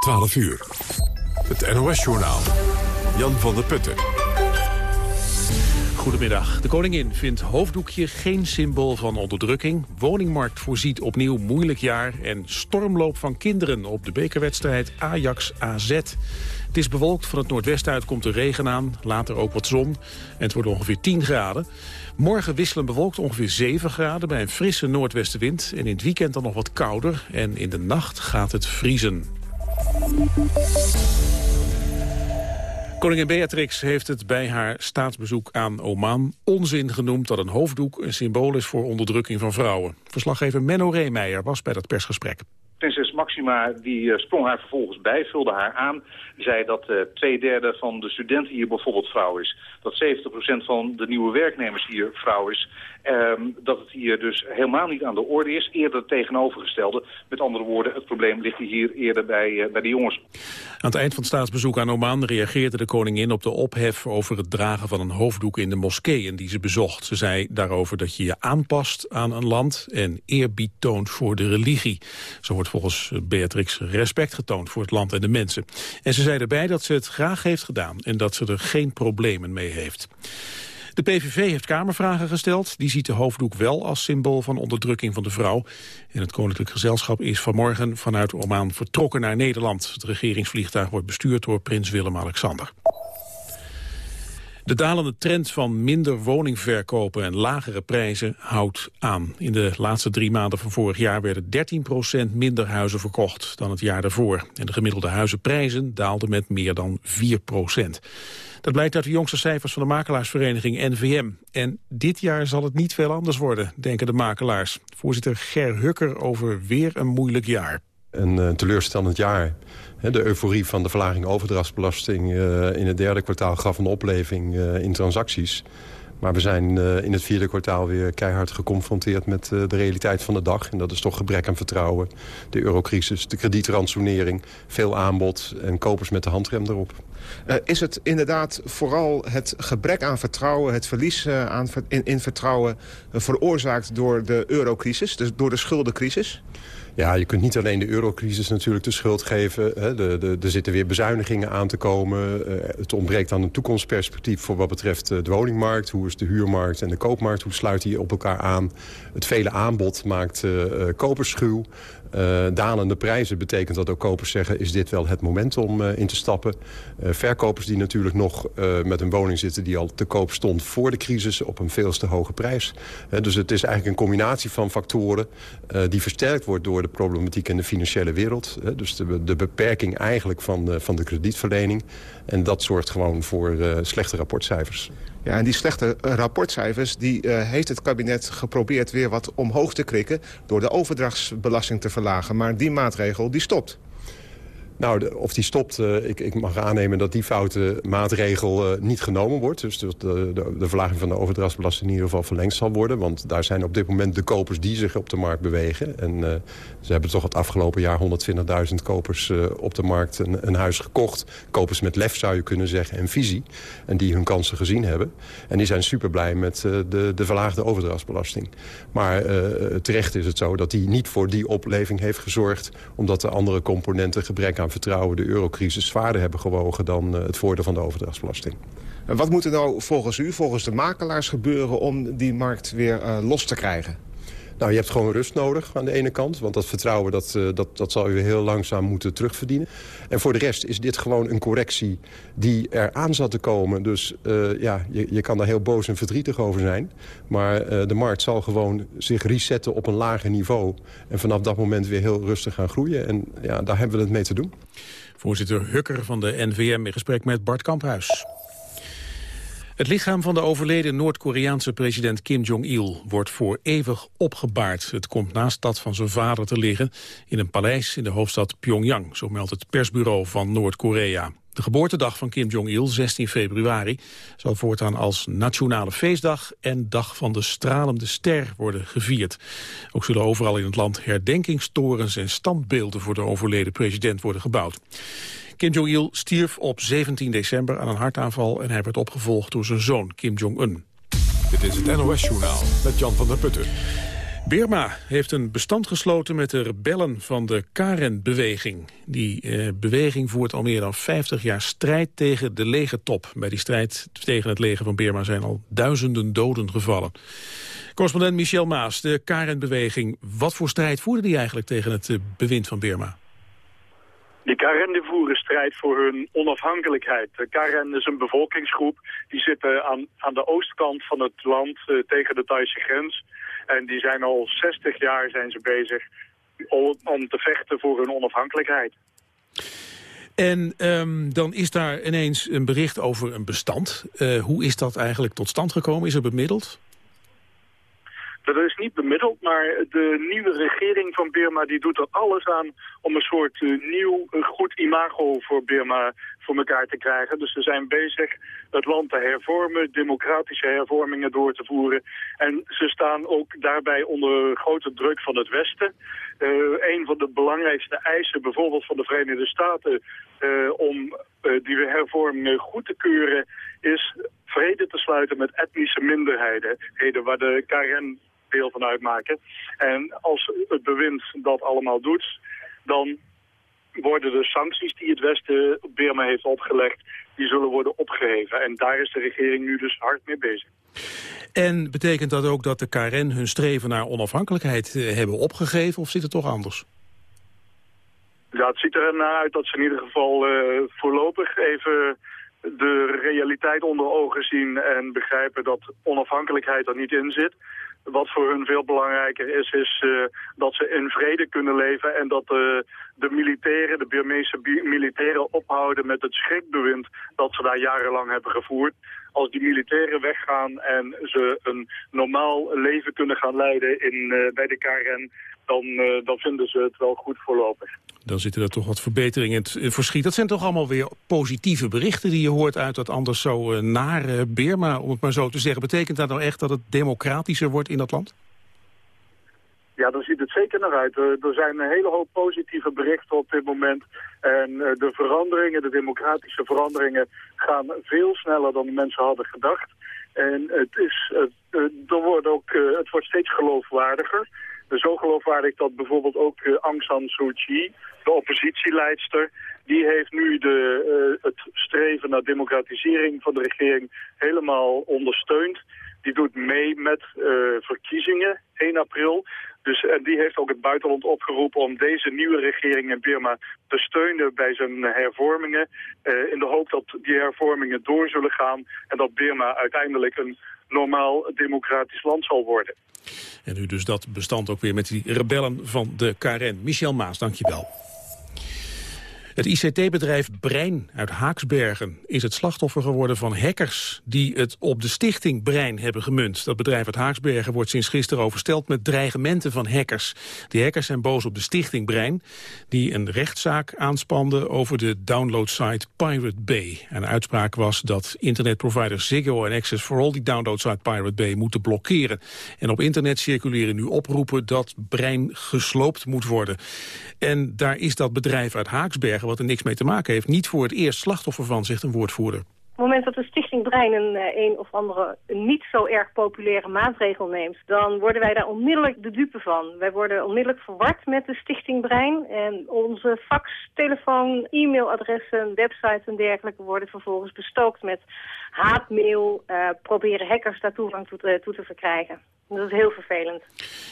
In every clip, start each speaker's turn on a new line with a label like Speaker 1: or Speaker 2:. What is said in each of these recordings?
Speaker 1: 12 uur. Het NOS-journaal. Jan van der Putten.
Speaker 2: Goedemiddag. De koningin vindt hoofddoekje geen symbool van onderdrukking. Woningmarkt voorziet opnieuw moeilijk jaar. En stormloop van kinderen op de bekerwedstrijd Ajax-AZ. Het is bewolkt, van het noordwesten uit komt de regen aan. Later ook wat zon. En het wordt ongeveer 10 graden. Morgen wisselen bewolkt ongeveer 7 graden bij een frisse noordwestenwind. En in het weekend dan nog wat kouder. En in de nacht gaat het vriezen. Koningin Beatrix heeft het bij haar staatsbezoek aan Oman onzin genoemd dat een hoofddoek een symbool is voor onderdrukking van vrouwen. Verslaggever Menno Reemeijer was bij dat persgesprek.
Speaker 3: Maxima die eh, sprong haar vervolgens bij, vulde haar aan. Zei dat uh, twee derde van de studenten hier bijvoorbeeld vrouw is. Dat 70% van de nieuwe werknemers hier vrouw is. Ehm, dat het hier dus helemaal niet aan de orde is. Eerder het tegenovergestelde. Met andere woorden, het probleem ligt hier eerder bij, uh, bij de jongens.
Speaker 2: Aan het eind van het staatsbezoek aan Oman reageerde de koningin op de ophef over het dragen van een hoofddoek in de moskeeën die ze bezocht. Ze zei daarover dat je je aanpast aan een land en eerbied toont voor de religie. Zo wordt volgens Beatrix respect getoond voor het land en de mensen. En ze zei erbij dat ze het graag heeft gedaan en dat ze er geen problemen mee heeft. De PVV heeft Kamervragen gesteld. Die ziet de hoofddoek wel als symbool van onderdrukking van de vrouw. En het Koninklijk Gezelschap is vanmorgen vanuit Oman vertrokken naar Nederland. Het regeringsvliegtuig wordt bestuurd door prins Willem-Alexander. De dalende trend van minder woningverkopen en lagere prijzen houdt aan. In de laatste drie maanden van vorig jaar werden 13% minder huizen verkocht dan het jaar daarvoor. En de gemiddelde huizenprijzen daalden met meer dan 4% Dat blijkt uit de jongste cijfers van de makelaarsvereniging NVM. En dit jaar zal het niet veel anders worden, denken de makelaars. Voorzitter Ger Hukker over weer een moeilijk jaar.
Speaker 4: Een uh, teleurstellend jaar de euforie van de verlaging overdrachtsbelasting uh, in het derde kwartaal gaf een opleving uh, in transacties. Maar we zijn in het vierde kwartaal weer keihard geconfronteerd met de realiteit van de dag. En dat is toch gebrek aan vertrouwen. De eurocrisis, de kredietransonering, veel aanbod en kopers met de handrem erop.
Speaker 5: is het inderdaad vooral het gebrek aan vertrouwen, het verlies aan, in, in vertrouwen... veroorzaakt door de eurocrisis, dus door de schuldencrisis?
Speaker 4: Ja, je kunt niet alleen de eurocrisis natuurlijk de schuld geven. Hè. De, de, er zitten weer bezuinigingen aan te komen. Uh, het ontbreekt aan een toekomstperspectief voor wat betreft uh, de woningmarkt. Hoe is de huurmarkt en de koopmarkt? Hoe sluit die op elkaar aan? Het vele aanbod maakt uh, kopers schuw. Uh, dalende prijzen betekent dat ook kopers zeggen... is dit wel het moment om uh, in te stappen. Uh, verkopers die natuurlijk nog met een woning zitten... die al te koop stond voor de crisis op een veel te hoge prijs. dus het is eigenlijk een combinatie van factoren... die versterkt wordt door de problematiek in de financiële wereld. dus de, de, beperking eigenlijk van, van de kredietverlening. En dat zorgt gewoon voor slechte rapportcijfers.
Speaker 5: Ja, en die slechte eh, rapportcijfers die, uh, heeft het kabinet geprobeerd weer wat omhoog te krikken... door de overdrachtsbelasting te verlagen. Maar die maatregel die stopt.
Speaker 4: Nou, of die stopt, uh, ik, ik, mag aannemen dat die foute maatregel uh, niet genomen wordt. Dus de, de, de, verlaging van de overdrachtsbelasting in ieder geval verlengd zal worden. Want daar zijn op dit moment de kopers die zich op de markt bewegen. En uh, ze hebben toch het afgelopen jaar 120.000 kopers op de markt een, een, huis gekocht. Kopers met lef zou je kunnen zeggen en visie. En die hun kansen gezien hebben. En die zijn super blij met de, de verlaagde overdrachtsbelasting. Maar terecht is het zo dat die niet voor die opleving heeft gezorgd. Omdat de andere componenten gebrek aan vertrouwen de eurocrisis zwaarder hebben gewogen... dan uh, het voordeel van de overdrachtsbelasting.
Speaker 5: En wat moet er nou volgens u, volgens de makelaars gebeuren... om die markt weer uh, los te krijgen?
Speaker 4: Nou, je hebt gewoon rust nodig aan de ene kant. Want dat vertrouwen dat, uh, dat, dat zal je heel langzaam moeten terugverdienen. En voor de rest is dit gewoon een correctie die er aan zat te komen. Dus uh, ja, je, je kan daar heel boos en verdrietig over zijn. Maar uh, de markt zal gewoon zich resetten op een lager niveau. En vanaf dat moment weer heel rustig gaan groeien. En ja, daar hebben we het mee te doen.
Speaker 2: Voorzitter Hukker van de NVM in gesprek met Bart Kamphuis. Het lichaam van de overleden Noord-Koreaanse president Kim Jong-il wordt voor eeuwig opgebaard. Het komt naast dat van zijn vader te liggen in een paleis in de hoofdstad Pyongyang, zo meldt het persbureau van Noord-Korea. De geboortedag van Kim Jong-il, 16 februari, zal voortaan als nationale feestdag en dag van de stralende ster worden gevierd. Ook zullen overal in het land herdenkingstorens en standbeelden voor de overleden president worden gebouwd. Kim Jong-il stierf op 17 december aan een hartaanval... en hij werd opgevolgd door zijn zoon Kim Jong-un.
Speaker 1: Dit is het NOS-journaal met Jan van der Putten.
Speaker 2: Birma heeft een bestand gesloten met de rebellen van de Karen-beweging. Die eh, beweging voert al meer dan 50 jaar strijd tegen de legertop. Bij die strijd tegen het leger van Birma zijn al duizenden doden gevallen. Correspondent Michel Maas, de Karen-beweging. Wat voor strijd voerde die eigenlijk tegen het eh, bewind van Birma?
Speaker 6: De Karen voeren strijd voor hun onafhankelijkheid. De Karen is een bevolkingsgroep die zitten aan, aan de oostkant van het land uh, tegen de Thaise grens. En die zijn al 60 jaar zijn ze bezig om, te vechten voor hun onafhankelijkheid.
Speaker 2: En um, dan is daar ineens een bericht over een bestand. Uh, hoe is dat eigenlijk tot stand gekomen? Is er bemiddeld?
Speaker 6: Dat is niet bemiddeld, maar de nieuwe regering van Birma die doet er alles aan om een soort uh, nieuw goed imago voor Birma voor elkaar te krijgen. Dus ze zijn bezig het land te hervormen, democratische hervormingen door te voeren. En ze staan ook daarbij onder grote druk van het Westen. Uh, een van de belangrijkste eisen bijvoorbeeld van de Verenigde Staten om die hervormingen goed te keuren is vrede te sluiten met etnische minderheden, waar de KRN deel van uitmaken. En als het bewind dat allemaal doet, dan worden de sancties die het Westen op Burma heeft opgelegd, die zullen worden opgeheven. En daar is de regering nu dus hard mee bezig.
Speaker 2: En betekent dat ook dat de KRN hun streven naar onafhankelijkheid eh, hebben opgegeven of zit het toch anders?
Speaker 6: Ja, het ziet er naar uit dat ze in ieder geval uh, voorlopig even de realiteit onder ogen zien en begrijpen dat onafhankelijkheid er niet in zit. Wat voor hun veel belangrijker is, is uh, dat ze in vrede kunnen leven en dat uh, de militairen, de Burmeese militairen ophouden met het schrikbewind dat ze daar jarenlang hebben gevoerd. Als die militairen weggaan en ze een normaal leven kunnen gaan leiden in, uh, bij de KRN, dan, dan vinden ze het wel goed voorlopig.
Speaker 2: Dan zitten er toch wat verbeteringen in het verschiet. Dat zijn toch allemaal weer positieve berichten die je hoort uit dat anders zo nare Birma, om het maar zo te zeggen. Betekent dat nou echt dat het democratischer wordt in dat land?
Speaker 6: Ja, daar ziet het zeker naar uit. Er zijn een hele hoop positieve berichten op dit moment. En uh, de veranderingen, de democratische veranderingen, gaan veel sneller dan de mensen hadden gedacht. En het, is, uh, er wordt ook, het wordt steeds geloofwaardiger. Zo geloofwaardig dat bijvoorbeeld ook Aung San Suu Kyi, de oppositieleidster, die heeft nu de, het streven naar democratisering van de regering helemaal ondersteund. Die doet mee met uh, verkiezingen 1 april. Dus, en die heeft ook het buitenland opgeroepen om deze nieuwe regering in Burma te steunen bij zijn hervormingen. Uh, in de hoop dat die hervormingen door zullen gaan en dat Burma uiteindelijk een normaal democratisch land zal worden.
Speaker 2: En nu dus dat bestand ook weer met die rebellen van de KRN. Michel Maas, dankjewel. Het ICT-bedrijf Brein uit Haaksbergen is het slachtoffer geworden van hackers die het op de stichting Brein hebben gemunt. Dat bedrijf uit Haaksbergen wordt sinds gisteren oversteld met dreigementen van hackers. Die hackers zijn boos op de stichting Brein die een rechtszaak aanspande over de downloadsite Pirate Bay. En de uitspraak was dat internetproviders Ziggo en Access for All die downloadsite Pirate Bay moeten blokkeren. En op internet circuleren nu oproepen dat Brein gesloopt moet worden. En daar is dat bedrijf uit Haaksbergen wat er niks mee te maken heeft... niet voor het eerst slachtoffer van, zegt een woordvoerder.
Speaker 7: Op het moment dat de Stichting Brein een, eh, een of andere niet zo erg populaire maatregel neemt... dan worden wij daar onmiddellijk de dupe van. Wij worden onmiddellijk verward met de Stichting Brein. En onze fax, telefoon, e-mailadressen, websites en dergelijke... worden vervolgens bestookt met haatmail. Uh, proberen hackers daar toegang toe te, toe te verkrijgen. Dat is heel vervelend.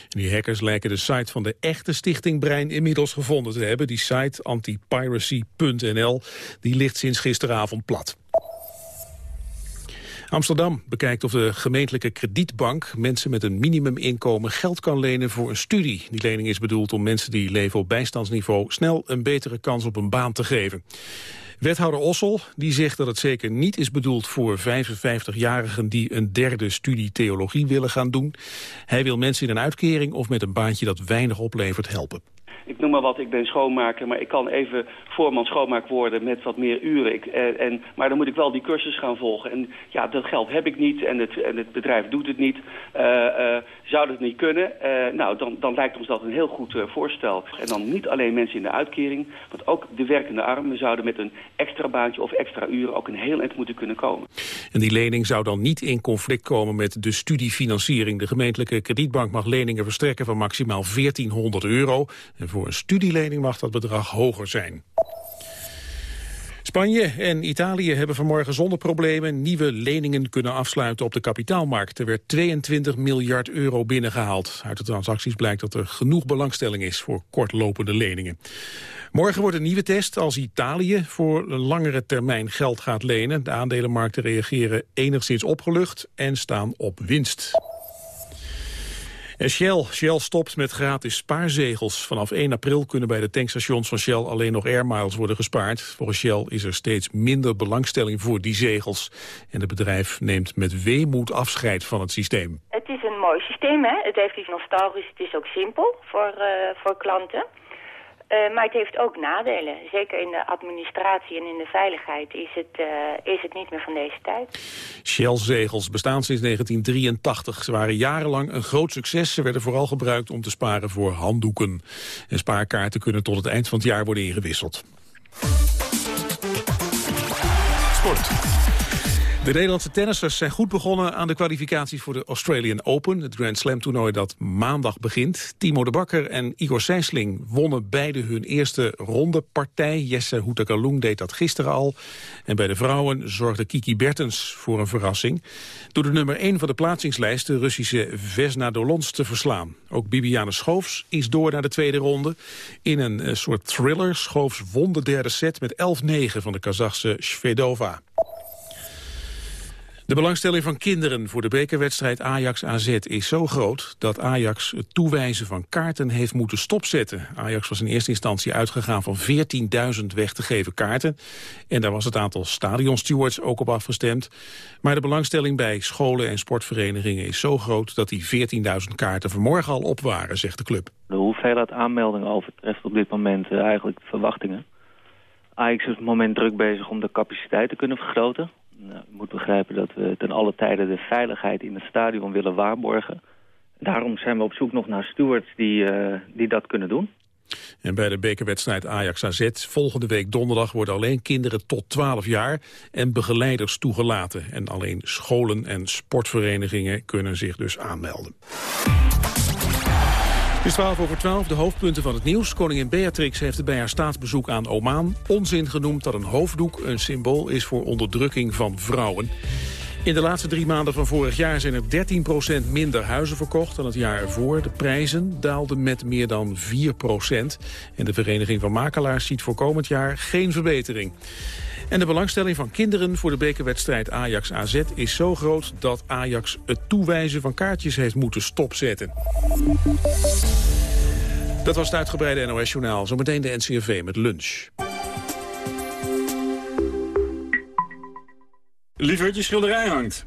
Speaker 2: Die hackers lijken de site van de echte Stichting Brein inmiddels gevonden te hebben. Die site antipiracy.nl die ligt sinds gisteravond plat. Amsterdam bekijkt of de gemeentelijke kredietbank mensen met een minimuminkomen geld kan lenen voor een studie. Die lening is bedoeld om mensen die leven op bijstandsniveau snel een betere kans op een baan te geven. Wethouder Ossel die zegt dat het zeker niet is bedoeld voor 55-jarigen die een derde studie theologie willen gaan doen. Hij wil mensen in een uitkering of met een baantje dat weinig oplevert helpen.
Speaker 8: Ik noem maar wat, ik ben schoonmaker, maar ik kan even voorman schoonmaak worden met wat meer uren. Ik, en, en, maar dan moet ik wel die cursus gaan volgen. En ja, dat geld heb ik niet en het, en het bedrijf doet het niet. Uh, zou dat niet kunnen? Nou, dan, dan lijkt ons dat een heel goed voorstel. En dan niet alleen mensen in de uitkering, maar ook de werkende armen zouden met een extra baantje of extra uren ook een heel eind moeten kunnen komen.
Speaker 2: En die lening zou dan niet in conflict komen met de studiefinanciering. De gemeentelijke kredietbank mag leningen verstrekken van maximaal 1400 euro. En voor een studielening mag dat bedrag hoger zijn. Spanje en Italië hebben vanmorgen zonder problemen nieuwe leningen kunnen afsluiten op de kapitaalmarkt. Er werd 22 miljard euro binnengehaald. Uit de transacties blijkt dat er genoeg belangstelling is voor kortlopende leningen. Morgen wordt een nieuwe test als Italië voor langere termijn geld gaat lenen. De aandelenmarkten reageren enigszins opgelucht en staan op winst. En Shell. Shell stopt met gratis spaarzegels. Vanaf 1 april kunnen bij de tankstations van Shell alleen nog airmiles worden gespaard. Volgens Shell is er steeds minder belangstelling voor die zegels. En het bedrijf neemt met weemoed afscheid van het systeem.
Speaker 9: Het is een mooi systeem, hè? Het heeft iets nostalgisch, het is ook simpel voor, uh, voor klanten. Uh, maar het heeft ook nadelen. Zeker in de administratie en in de veiligheid is het, uh, is het niet meer van deze tijd.
Speaker 2: Shell-zegels bestaan sinds 1983. Ze waren jarenlang een groot succes. Ze werden vooral gebruikt om te sparen voor handdoeken. En spaarkaarten kunnen tot het eind van het jaar worden ingewisseld. Sport. De Nederlandse tennissers zijn goed begonnen aan de kwalificaties voor de Australian Open, het Grand Slam toernooi dat maandag begint. Timo de Bakker en Igor Sijsling wonnen beide hun eerste rondepartij. Jesse Houtakalung deed dat gisteren al. En bij de vrouwen zorgde Kiki Bertens voor een verrassing. Door de nummer 1 van de plaatsingslijst, de Russische Vesna Dolons, te verslaan. Ook Bibiane Schoofs is door naar de tweede ronde. In een eh, soort thriller Schoofs won de derde set met 11-9 van de Kazachse Svedova. De belangstelling van kinderen voor de bekerwedstrijd Ajax-AZ is zo groot... dat Ajax het toewijzen van kaarten heeft moeten stopzetten. Ajax was in eerste instantie uitgegaan van 14.000 weg te geven kaarten. En daar was het aantal stadionstewards ook op afgestemd. Maar de belangstelling bij scholen en sportverenigingen is zo groot... dat die 14.000 kaarten vanmorgen al op waren, zegt de club.
Speaker 10: De hoeveelheid aanmeldingen overtreft op dit moment uh, eigenlijk verwachtingen. Ajax is op het moment druk bezig om de capaciteit te kunnen vergroten. Nou, moet begrijpen dat we ten alle tijden de veiligheid in het stadion willen waarborgen. Daarom zijn we op zoek nog naar stewards die, uh, die dat kunnen doen.
Speaker 2: En bij de bekerwedstrijd Ajax-AZ volgende week donderdag... worden alleen kinderen tot 12 jaar en begeleiders toegelaten. En alleen scholen en sportverenigingen kunnen zich dus aanmelden. Het is 12 over 12, de hoofdpunten van het nieuws. Koningin Beatrix heeft bij haar staatsbezoek aan Oman onzin genoemd dat een hoofddoek een symbool is voor onderdrukking van vrouwen. In de laatste drie maanden van vorig jaar zijn er 13% minder huizen verkocht dan het jaar ervoor. De prijzen daalden met meer dan 4% En de Vereniging van Makelaars ziet voor komend jaar geen verbetering. En de belangstelling van kinderen voor de bekerwedstrijd Ajax-AZ is zo groot dat Ajax het toewijzen van kaartjes heeft moeten stopzetten. Dat was het uitgebreide NOS-journaal. Zometeen de NCRV met lunch.
Speaker 11: Liever je schilderij hangt.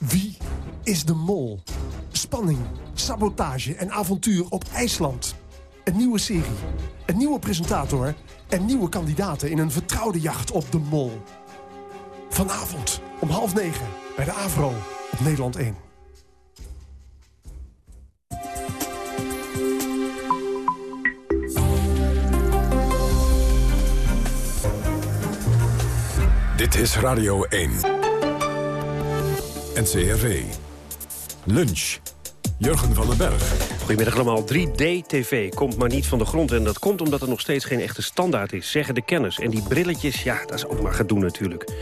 Speaker 12: wie is de mol? Spanning, sabotage en avontuur op IJsland. Een nieuwe serie, een nieuwe presentator... en nieuwe kandidaten in een vertrouwde jacht op de mol. Vanavond om half negen bij de AVRO op Nederland 1.
Speaker 1: Dit is Radio 1. NCRV. Lunch. Jurgen van den Berg.
Speaker 13: Goedemiddag allemaal. 3D-TV komt maar niet van de grond. En dat komt omdat er nog steeds geen echte standaard is, zeggen de kenners. En die brilletjes, ja, dat is ook maar gedoe natuurlijk.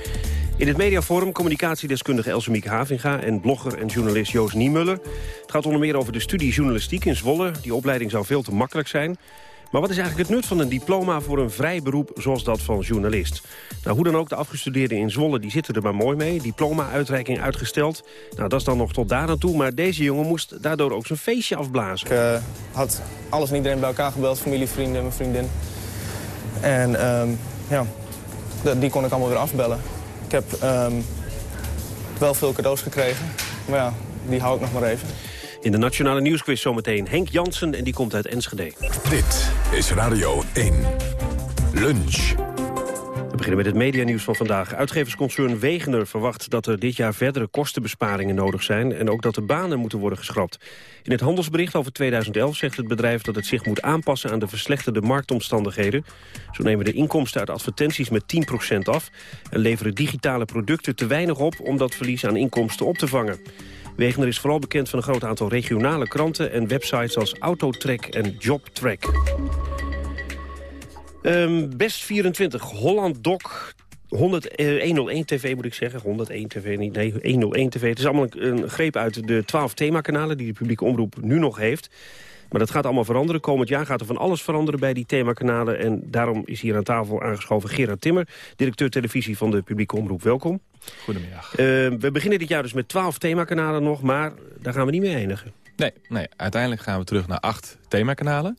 Speaker 13: In het mediaforum communicatiedeskundige Elsemiek Havinga... en blogger en journalist Joost Niemuller. Het gaat onder meer over de studie journalistiek in Zwolle. Die opleiding zou veel te makkelijk zijn. Maar wat is eigenlijk het nut van een diploma voor een vrij beroep zoals dat van journalist? Nou, hoe dan ook, de afgestudeerden in Zwolle die zitten er maar mooi mee. Diploma-uitreiking uitgesteld. Nou, dat is dan nog tot daar aan toe. Maar deze jongen moest daardoor ook zijn feestje afblazen.
Speaker 14: Ik uh, had alles en iedereen bij elkaar gebeld. Familie, vrienden, mijn vriendin. En um, ja, die kon ik allemaal weer afbellen. Ik heb um, wel veel cadeaus gekregen. Maar ja, die hou ik nog maar even.
Speaker 13: In de Nationale Nieuwsquiz zometeen Henk Jansen en die komt uit Enschede.
Speaker 1: Dit is Radio 1. Lunch.
Speaker 13: We beginnen met het medianieuws van vandaag. Uitgeversconcern Wegener verwacht dat er dit jaar verdere kostenbesparingen nodig zijn... en ook dat de banen moeten worden geschrapt. In het handelsbericht over 2011 zegt het bedrijf dat het zich moet aanpassen... aan de verslechterde marktomstandigheden. Zo nemen de inkomsten uit advertenties met 10% af... en leveren digitale producten te weinig op om dat verlies aan inkomsten op te vangen. Wegener is vooral bekend van een groot aantal regionale kranten... en websites als Autotrack en JobTrack. Um, Best 24, Holland Doc 100, eh, 101 TV moet ik zeggen. 101 TV, niet, nee, 101 TV. Het is allemaal een, een greep uit de 12 themakanalen die de publieke omroep nu nog heeft. Maar dat gaat allemaal veranderen. Komend jaar gaat er van alles veranderen bij die themakanalen. En daarom is hier aan tafel aangeschoven Gerard Timmer... directeur televisie van de publieke omroep. Welkom.
Speaker 15: Goedemiddag.
Speaker 13: Uh, we beginnen dit jaar dus met 12 themakanalen nog, maar daar gaan we niet mee eindigen.
Speaker 15: Nee, nee, uiteindelijk gaan we terug naar acht themakanalen.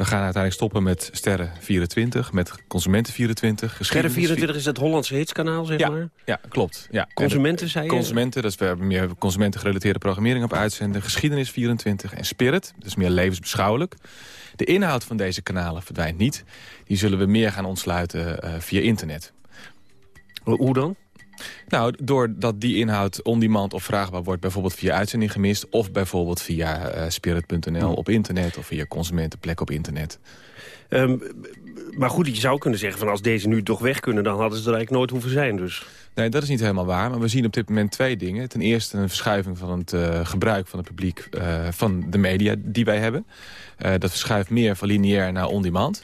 Speaker 15: We gaan uiteindelijk stoppen met Sterren 24, met Consumenten 24.
Speaker 13: Sterren 24 is het Hollandse hitskanaal, zeg
Speaker 15: ja,
Speaker 13: maar?
Speaker 15: Ja, klopt. Ja.
Speaker 13: Consumenten, zei je?
Speaker 15: Consumenten, dat is we meer consumentengerelateerde programmering op uitzenden. Geschiedenis 24 en Spirit, dus meer levensbeschouwelijk. De inhoud van deze kanalen verdwijnt niet. Die zullen we meer gaan ontsluiten uh, via internet.
Speaker 13: Hoe dan?
Speaker 15: Nou, doordat die inhoud on-demand of vraagbaar wordt... bijvoorbeeld via uitzending gemist... of bijvoorbeeld via uh, spirit.nl op internet... of via consumentenplek op internet.
Speaker 13: Um, maar goed, je zou kunnen zeggen... van als deze nu toch weg kunnen... dan hadden ze er eigenlijk nooit hoeven zijn dus.
Speaker 15: Nee, dat is niet helemaal waar. Maar we zien op dit moment twee dingen. Ten eerste een verschuiving van het uh, gebruik van het publiek... Uh, van de media die wij hebben. dat verschuift meer van lineair naar on-demand...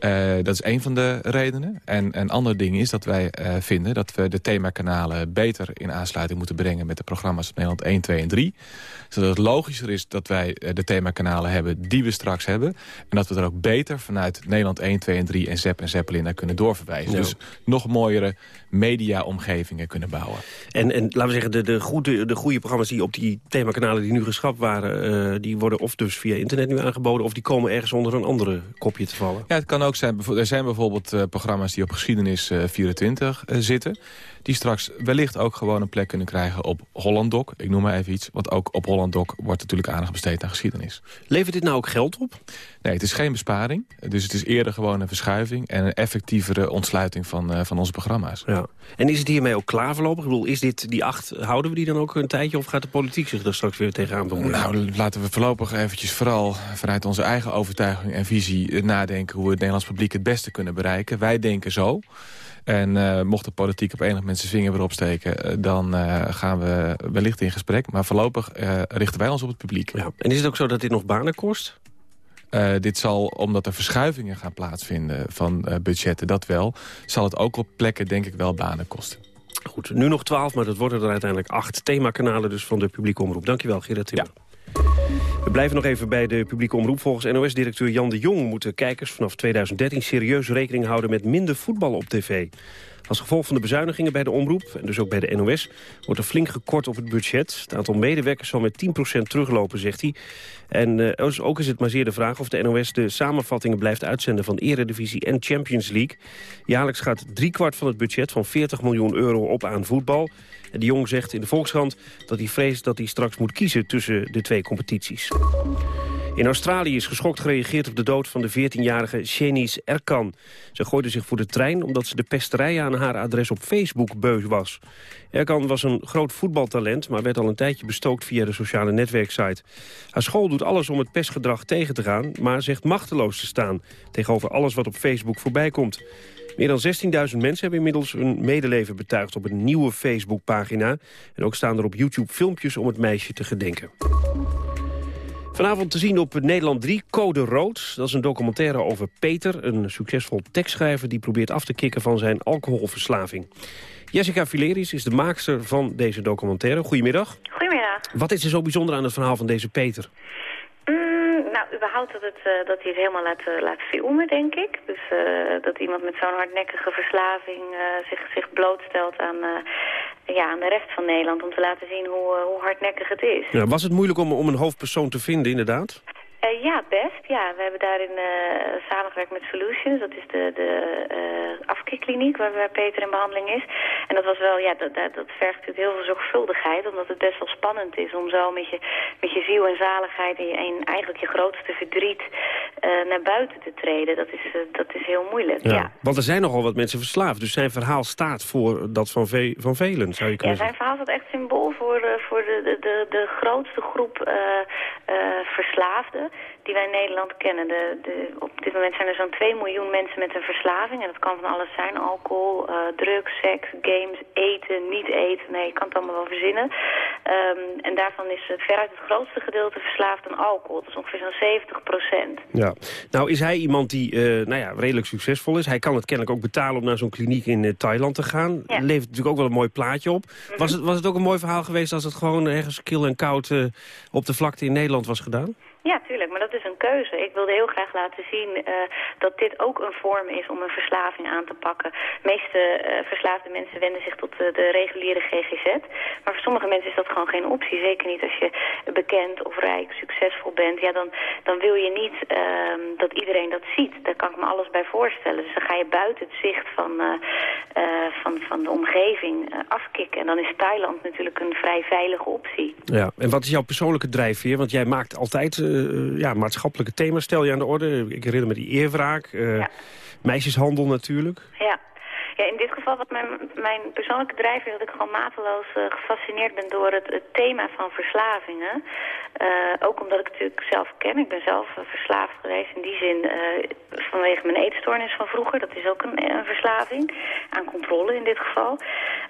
Speaker 15: Uh, dat is een van de redenen. En een ander ding is dat wij uh, vinden dat we de themakanalen beter in aansluiting moeten brengen met de programma's op Nederland 1, 2 en 3. Zodat het logischer is dat wij uh, de themakanalen hebben die we straks hebben. En dat we er ook beter vanuit Nederland 1, 2 en 3 en ZEP en Zeppelin naar kunnen doorverwijzen.
Speaker 13: Ja.
Speaker 15: Dus nog mooiere media-omgevingen kunnen bouwen.
Speaker 13: En, en laten we zeggen, de, de, goede, de goede programma's die op die themakanalen die nu geschrapt waren... Die worden of dus via internet nu aangeboden... of die komen ergens onder een andere kopje te vallen.
Speaker 15: Ja, het kan ook zijn. Er zijn bijvoorbeeld uh, programma's die op geschiedenis uh, 24 zitten... die straks wellicht ook gewoon een plek kunnen krijgen op Holland Doc. Ik noem maar even iets, want ook op Holland Doc wordt natuurlijk aandacht besteed aan geschiedenis.
Speaker 13: Levert dit nou ook geld op?
Speaker 15: Nee, het is geen besparing. Dus het is eerder gewoon een verschuiving... en een effectievere ontsluiting van, van onze programma's.
Speaker 13: Ja. En is het hiermee ook klaar voorlopig? Ik bedoel, is dit die acht, houden we die dan ook een tijdje... of gaat de politiek zich er straks weer tegenaan bemoeien?
Speaker 15: Nou, laten we voorlopig eventjes vooral vanuit onze eigen overtuiging en visie... nadenken hoe we het Nederlands publiek het beste kunnen bereiken. Wij denken zo. En uh, mocht de politiek op enig moment zijn vinger weer opsteken... Uh, dan uh, gaan we wellicht in gesprek. Maar voorlopig richten wij ons op het publiek.
Speaker 13: Ja. En is het ook zo dat dit nog banen kost?
Speaker 15: Uh, dit zal, omdat er verschuivingen gaan plaatsvinden van uh, budgetten, dat wel... zal het ook op plekken, denk ik, wel banen kosten.
Speaker 13: Goed, nu nog twaalf, maar dat worden er uiteindelijk acht themakanalen dus van de publieke omroep. Dankjewel, Gerard Timmer. Ja. We blijven nog even bij de publieke omroep. Volgens NOS-directeur Jan de Jong moeten kijkers vanaf 2013 serieus rekening houden met minder voetbal op tv. Als gevolg van de bezuinigingen bij de omroep, en dus ook bij de NOS... wordt er flink gekort op het budget. Het aantal medewerkers zal met 10% teruglopen, zegt hij. En uh, ook is het maar zeer de vraag of de NOS de samenvattingen blijft uitzenden... van Eredivisie en Champions League. Jaarlijks gaat driekwart van het budget van 40 miljoen euro op aan voetbal. De Jong zegt in de Volkskrant dat hij vreest dat hij straks moet kiezen... tussen de twee competities. In Australië is geschokt gereageerd op de dood van de 14-jarige Shenice Erkan. Ze gooide zich voor de trein omdat ze de pesterij aan haar adres op Facebook beu was. Erkan was een groot voetbaltalent, maar werd al een tijdje bestookt via de sociale netwerksite. Haar school doet alles om het pestgedrag tegen te gaan, maar zegt machteloos te staan tegenover alles wat op Facebook voorbij komt. Meer dan 16.000 mensen hebben inmiddels hun medeleven betuigd op een nieuwe Facebookpagina. En ook staan er op YouTube filmpjes om het meisje te gedenken. Vanavond te zien op Nederland 3, Code Rood. Dat is een documentaire over Peter, een succesvol tekstschrijver... die probeert af te kicken van zijn alcoholverslaving. Jessica Fileris is de maakster van deze documentaire. Goedemiddag.
Speaker 16: Goedemiddag.
Speaker 13: Wat is er zo bijzonder aan het verhaal van deze Peter?
Speaker 16: Nou,
Speaker 9: überhaupt dat, het, eh, dat hij het helemaal laat, eh, laat filmen, denk ik. Dus eh, dat iemand met zo'n hardnekkige verslaving zich, zich blootstelt aan, ja, aan de rest van Nederland... om te laten zien hoe, hoe hardnekkig het is.
Speaker 13: Ja, was het moeilijk om, om een hoofdpersoon te vinden, inderdaad?
Speaker 9: Eh, ja, best. Ja, we hebben daarin eh, samengewerkt met Solutions. Dat is de, de eh afkikkliniek waar, waar Peter in behandeling is. En dat was wel, ja, dat, dat, dat vergt natuurlijk heel veel zorgvuldigheid. Omdat het best wel spannend is om zo met je, met je ziel en zaligheid en, je, en eigenlijk je grootste verdriet eh, naar buiten te treden. Dat is, dat is heel moeilijk, ja.
Speaker 13: Want er zijn nogal wat mensen verslaafd. Dus zijn verhaal staat voor dat van, ve van velen, zou je
Speaker 9: Ja,
Speaker 13: kunnen
Speaker 9: zijn
Speaker 13: zeggen.
Speaker 9: verhaal staat echt symbool voor, eh, voor de, de, de, de grootste groep eh, eh, verslaafden die wij in Nederland kennen. De, de, op dit moment zijn er zo'n 2 miljoen mensen met een verslaving. En dat kan van alles zijn. Alcohol, eh, drugs, seks, games, eten, niet eten. Nee, je kan het allemaal wel verzinnen. Ehm, en daarvan is het veruit het grootste gedeelte verslaafd aan alcohol. Dat is ongeveer zo'n 70 procent.
Speaker 13: Ja. Nou is hij iemand die eh, nou ja, redelijk succesvol is. Hij kan het kennelijk ook betalen om naar zo'n kliniek in eh, Thailand te gaan.
Speaker 9: Ja.
Speaker 13: Levert natuurlijk ook wel een mooi plaatje op. was, het, was het ook een mooi verhaal geweest als het gewoon ergens kil en koud op de vlakte in Nederland was gedaan?
Speaker 9: Ja, tuurlijk, maar dat is een keuze. Ik wilde heel graag laten zien eh, dat dit ook een vorm is om een verslaving aan te pakken. De meeste eh, verslaafde mensen wenden zich tot de, de reguliere GGZ. Maar voor sommige mensen is dat gewoon geen optie. Zeker niet als je bekend of rijk, succesvol bent. Ja, dan, dan wil je niet ehm, dat iedereen dat ziet. Daar kan ik me alles bij voorstellen. Dus dan ga je buiten het zicht van, eh, van, van de omgeving afkicken. En dan is Thailand natuurlijk een vrij veilige optie.
Speaker 13: Ja. En wat is jouw persoonlijke drijfveer? Want jij maakt altijd eh, ja, maatschappelijke thema's, stel je aan de orde. Ik herinner me die eerwraak. eh, Meisjeshandel natuurlijk.
Speaker 9: Ja. In dit geval wat mijn, mijn persoonlijke drijfveer dat ik gewoon mateloos eh, gefascineerd ben door het, thema van verslavingen. Eh, ook omdat ik het natuurlijk zelf ken. Ik ben zelf eh, verslaafd geweest in die zin vanwege mijn eetstoornis van vroeger. Dat is ook een, een verslaving aan controle in dit geval.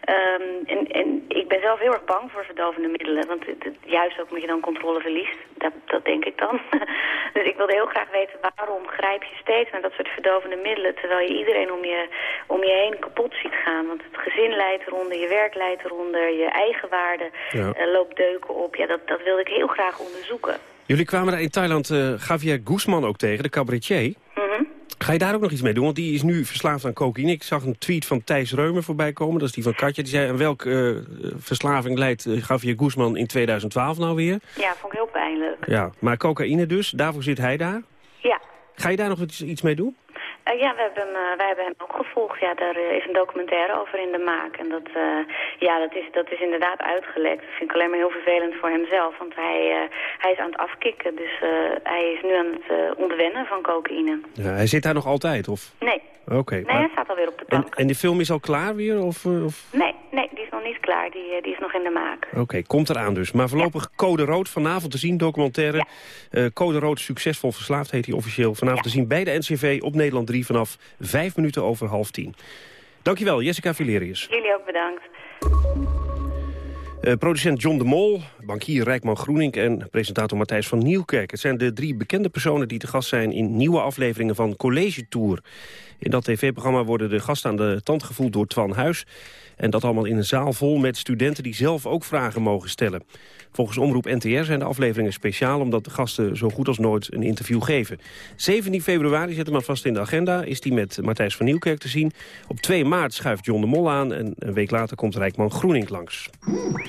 Speaker 9: Ehm, en, en ik ben zelf heel erg bang voor verdovende middelen. Want juist ook omdat je dan controle verliest. Dat, dat denk ik dan. dus ik wilde heel graag weten waarom grijp je steeds naar dat soort verdovende middelen... terwijl je iedereen om je, om je heen kapot ziet gaan. Want het gezin leidt eronder, je werk leidt eronder... je eigen waarde
Speaker 13: Ja.
Speaker 9: eh, loopt deuken op. Ja, dat, dat wilde ik heel graag onderzoeken.
Speaker 13: Jullie kwamen daar in Thailand eh Javier Guzman ook tegen, de cabaretier.
Speaker 9: Mhm.
Speaker 13: Ga je daar ook nog iets mee doen? Want die is nu verslaafd aan cocaïne. Ik zag een tweet van Thijs Reumer voorbij komen. Dat is die van Katja. Die zei, aan welke eh, verslaving leidt eh, Javier Guzman in 2012 nou weer?
Speaker 9: Ja, vond ik heel pijnlijk.
Speaker 13: Ja, maar cocaïne dus. Daarvoor zit hij daar.
Speaker 9: Ja.
Speaker 13: Ga je daar nog iets, iets mee doen?
Speaker 9: Eh, ja, we hebben, hem, eh, wij hebben hem ook gevolgd. Ja, daar eh, is een documentaire over in de maak. En dat, ja, dat, is, dat is inderdaad uitgelekt. Dat vind ik alleen maar heel vervelend voor hemzelf. Want hij, hij is aan het afkicken. Dus hij is nu aan het onderwennen van cocaïne.
Speaker 13: Ja, hij zit daar nog altijd, of?
Speaker 9: Nee,
Speaker 13: Oké.
Speaker 9: nee
Speaker 13: maar-
Speaker 9: hij staat alweer op de
Speaker 13: en,
Speaker 9: plank.
Speaker 13: en die film is al klaar weer? Of, of...
Speaker 9: Nee, nee, die is nog niet klaar. Die, die is nog in de maak.
Speaker 13: Oké, komt eraan dus. Maar voorlopig Code Rood vanavond te zien, documentaire. Code Rood, succesvol verslaafd heet hij officieel. Vanavond te zien bij de NCV op Nederland 3 vanaf vijf minuten over half tien. Dankjewel, Jessica Valerius.
Speaker 9: Jullie ook bedankt.
Speaker 13: Eh, producent John de Mol, bankier Rijkman Groening en presentator Matthijs van Nieuwkerk. Het zijn de drie bekende personen die te gast zijn in nieuwe afleveringen van College Tour. In dat tv-programma worden de gasten aan de tand gevoeld door Twan Huis. En dat allemaal in een zaal vol met studenten die zelf ook vragen mogen stellen. Volgens Omroep NTR zijn de afleveringen speciaal... omdat de gasten zo goed als nooit een interview geven. 17 februari, zet hem maar vast in de agenda... is die met Matthijs van Nieuwkerk te zien. Op 2 maart schuift John de Mol aan... en een week later komt Rijkman Groening langs.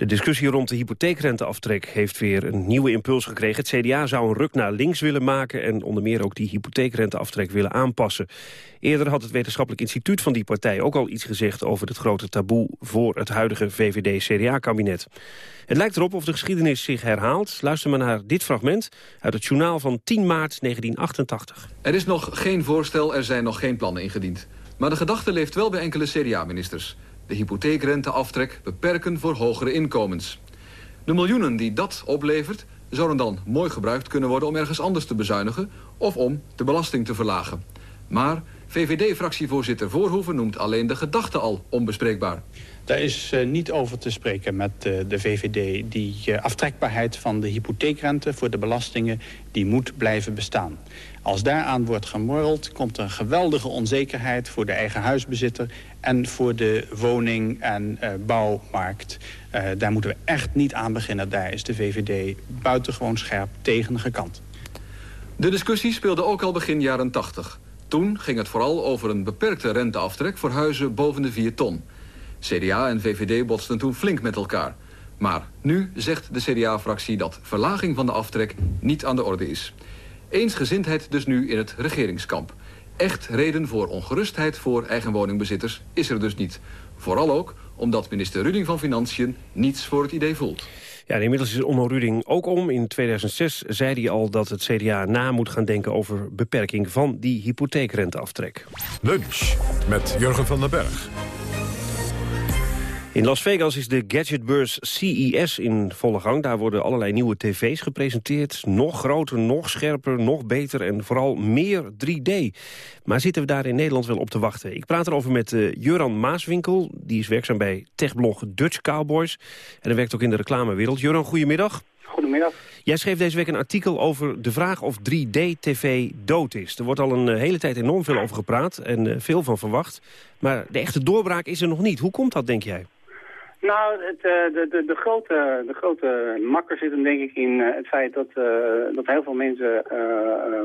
Speaker 13: De discussie rond de hypotheekrenteaftrek heeft weer een nieuwe impuls gekregen. Het CDA zou een ruk naar links willen maken... en onder meer ook die hypotheekrenteaftrek willen aanpassen. Eerder had het wetenschappelijk instituut van die partij ook al iets gezegd... over het grote taboe voor het huidige VVD-CDA-kabinet. Het lijkt erop of de geschiedenis zich herhaalt. Luister maar naar dit fragment uit het journaal van 10 maart 1988.
Speaker 17: Er is nog geen voorstel, er zijn nog geen plannen ingediend. Maar de gedachte leeft wel bij enkele CDA-ministers. De hypotheekrenteaftrek beperken voor hogere inkomens. De miljoenen die dat oplevert... zouden dan mooi gebruikt kunnen worden om ergens anders te bezuinigen... of om de belasting te verlagen. Maar VVD-fractievoorzitter Voorhoeven noemt alleen de gedachte al onbespreekbaar.
Speaker 18: Daar is uh, niet over te spreken met uh, de VVD. Die uh, aftrekbaarheid van de hypotheekrente voor de belastingen... die moet blijven bestaan. Als daaraan wordt gemorreld, komt er een geweldige onzekerheid... voor de eigen huisbezitter en voor de woning- en bouwmarkt. daar moeten we echt niet aan beginnen. Daar is de VVD buitengewoon scherp tegen gekant.
Speaker 17: De discussie speelde ook al begin jaren 80. Toen ging het vooral over een beperkte renteaftrek... voor huizen boven de 4 ton... CDA en VVD botsten toen flink met elkaar. Maar nu zegt de CDA-fractie dat verlaging van de aftrek niet aan de orde is. Eensgezindheid dus nu in het regeringskamp. Echt reden voor ongerustheid voor eigenwoningbezitters is er dus niet. Vooral ook omdat minister Ruding van Financiën niets voor het idee voelt.
Speaker 13: Ja, inmiddels is Onno Ruding ook om. In 2006 zei hij al dat het CDA na moet gaan denken over beperking van die hypotheekrenteaftrek.
Speaker 1: Lunch met Jurgen van den Berg.
Speaker 13: In Las Vegas is de gadgetbeurs CES in volle gang. Daar worden allerlei nieuwe tv's gepresenteerd. Nog groter, nog scherper, nog beter en vooral meer 3D. Maar zitten we daar in Nederland wel op te wachten? Ik praat erover met uh, Juran Maaswinkel. Die is werkzaam bij techblog Dutch Cowboys. En hij werkt ook in de reclamewereld. Juran, goedemiddag.
Speaker 19: Goedemiddag.
Speaker 13: Jij schreef deze week een artikel over de vraag of 3D-tv dood is. Er wordt al een eh, hele tijd enorm veel over gepraat en uh, veel van verwacht. Maar de echte doorbraak is er nog niet. Hoe komt dat, denk jij?
Speaker 19: Nou, het, de, de, de, grote, de grote makker zit hem denk ik in het feit dat, uh, dat heel veel mensen uh,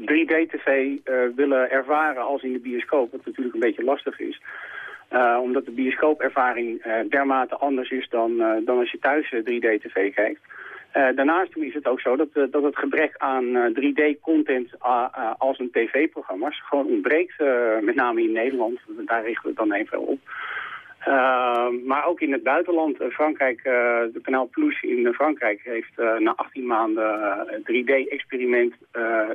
Speaker 19: 3D-tv willen ervaren als in de bioscoop, wat natuurlijk een beetje lastig is. omdat de bioscoopervaring dermate anders is dan, dan als je thuis 3D-tv kijkt. daarnaast is het ook zo dat, dat het gebrek aan 3D-content als een tv-programma's gewoon ontbreekt, met name in Nederland. Daar richten we het dan even op. Uh, maar ook in het buitenland. Uh, Frankrijk, uh, de Kanaal Plus in Frankrijk heeft na 18 maanden 3D-experiment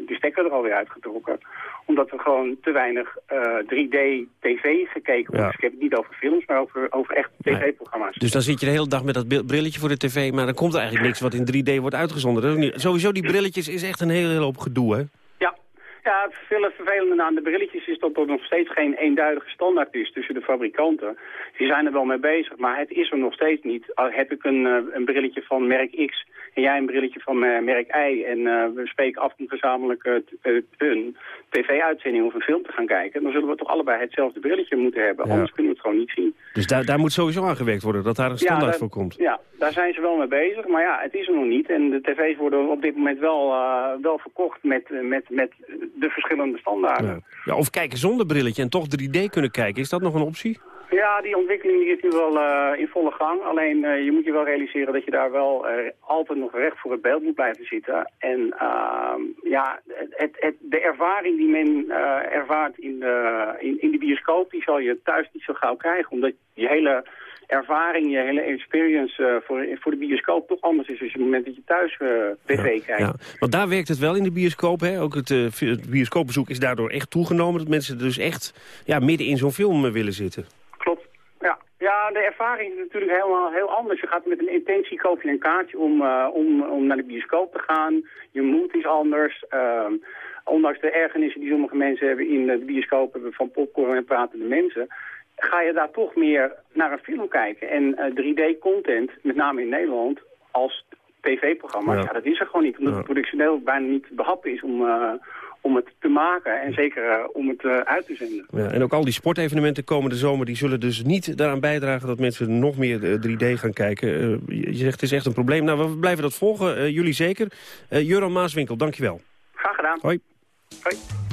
Speaker 19: de stekker er alweer uitgetrokken. Omdat er gewoon te weinig 3D-tv gekeken wordt.
Speaker 13: Ja.
Speaker 19: Dus ik heb het niet over films, maar over, over echt tv-programma's.
Speaker 13: Dus dan zit je de hele dag met dat brilletje voor de tv... maar dan komt er eigenlijk niks wat in 3D wordt uitgezonden. Sowieso die brilletjes is echt een hele, hele hoop gedoe, hè?
Speaker 19: Ja, het veel vervelende aan de brilletjes is dat er nog steeds geen eenduidige standaard is tussen de fabrikanten. Die zijn er wel mee bezig, maar het is er nog steeds niet. Al heb ik een, een brilletje van merk X en jij een brilletje van merk Y en uh, we spreken af en gezamenlijk uh, een tv-uitzending of een film te gaan kijken, dan zullen we toch allebei hetzelfde brilletje moeten hebben.
Speaker 13: Ja.
Speaker 19: Anders kunnen we het gewoon niet zien.
Speaker 13: Dus daar, daar moet sowieso aan gewerkt worden, dat daar een standaard
Speaker 19: ja, daar,
Speaker 13: voor komt.
Speaker 19: Ja, daar zijn ze wel mee bezig, maar ja, het is er nog niet. En de tv's worden op dit moment wel, uh, wel verkocht met, met, met de verschillende standaarden.
Speaker 13: Ja. ja. of kijken zonder brilletje en toch 3D kunnen kijken, is dat nog een optie?
Speaker 19: Ja, die ontwikkeling die is nu wel uh, in volle gang. Alleen uh, je moet je wel realiseren dat je daar wel uh, altijd nog recht voor het beeld moet blijven zitten. En ja, het, het, de ervaring die men ervaart in de, in, in de bioscoop, die zal je thuis niet zo gauw krijgen. Omdat je hele ervaring, je hele experience voor, voor de bioscoop toch anders is... als je op het moment dat je thuis tv
Speaker 13: ja,
Speaker 19: kijkt.
Speaker 13: Ja. Want daar werkt het wel in de bioscoop. Hè? Ook het, het bioscoopbezoek is daardoor echt toegenomen. Dat mensen dus echt ja, midden in zo'n film willen zitten.
Speaker 19: Ja. de ervaring is natuurlijk helemaal heel anders. Je gaat met een intentie, koop je een kaartje om, om, om naar de bioscoop te gaan. Je moed is anders. Ehm, ondanks de ergernissen die sommige mensen hebben in de bioscoop... hebben van popcorn en pratende mensen ga je daar toch meer naar een film kijken. En uh, 3D-content, met name in Nederland, als tv-programma, ja. ja. dat is er gewoon niet. Omdat ja. het productioneel bijna niet behappen is om, uh, om het te maken en zeker uh, om het uit te zenden.
Speaker 13: Ja, en ook al die sportevenementen komende zomer, die zullen dus niet daaraan bijdragen dat mensen nog meer 3D gaan kijken. je zegt het is echt een probleem. Nou, we blijven dat volgen, jullie zeker. Juran Maaswinkel, dankjewel.
Speaker 19: Graag gedaan.
Speaker 13: Hoi.
Speaker 19: Hoi.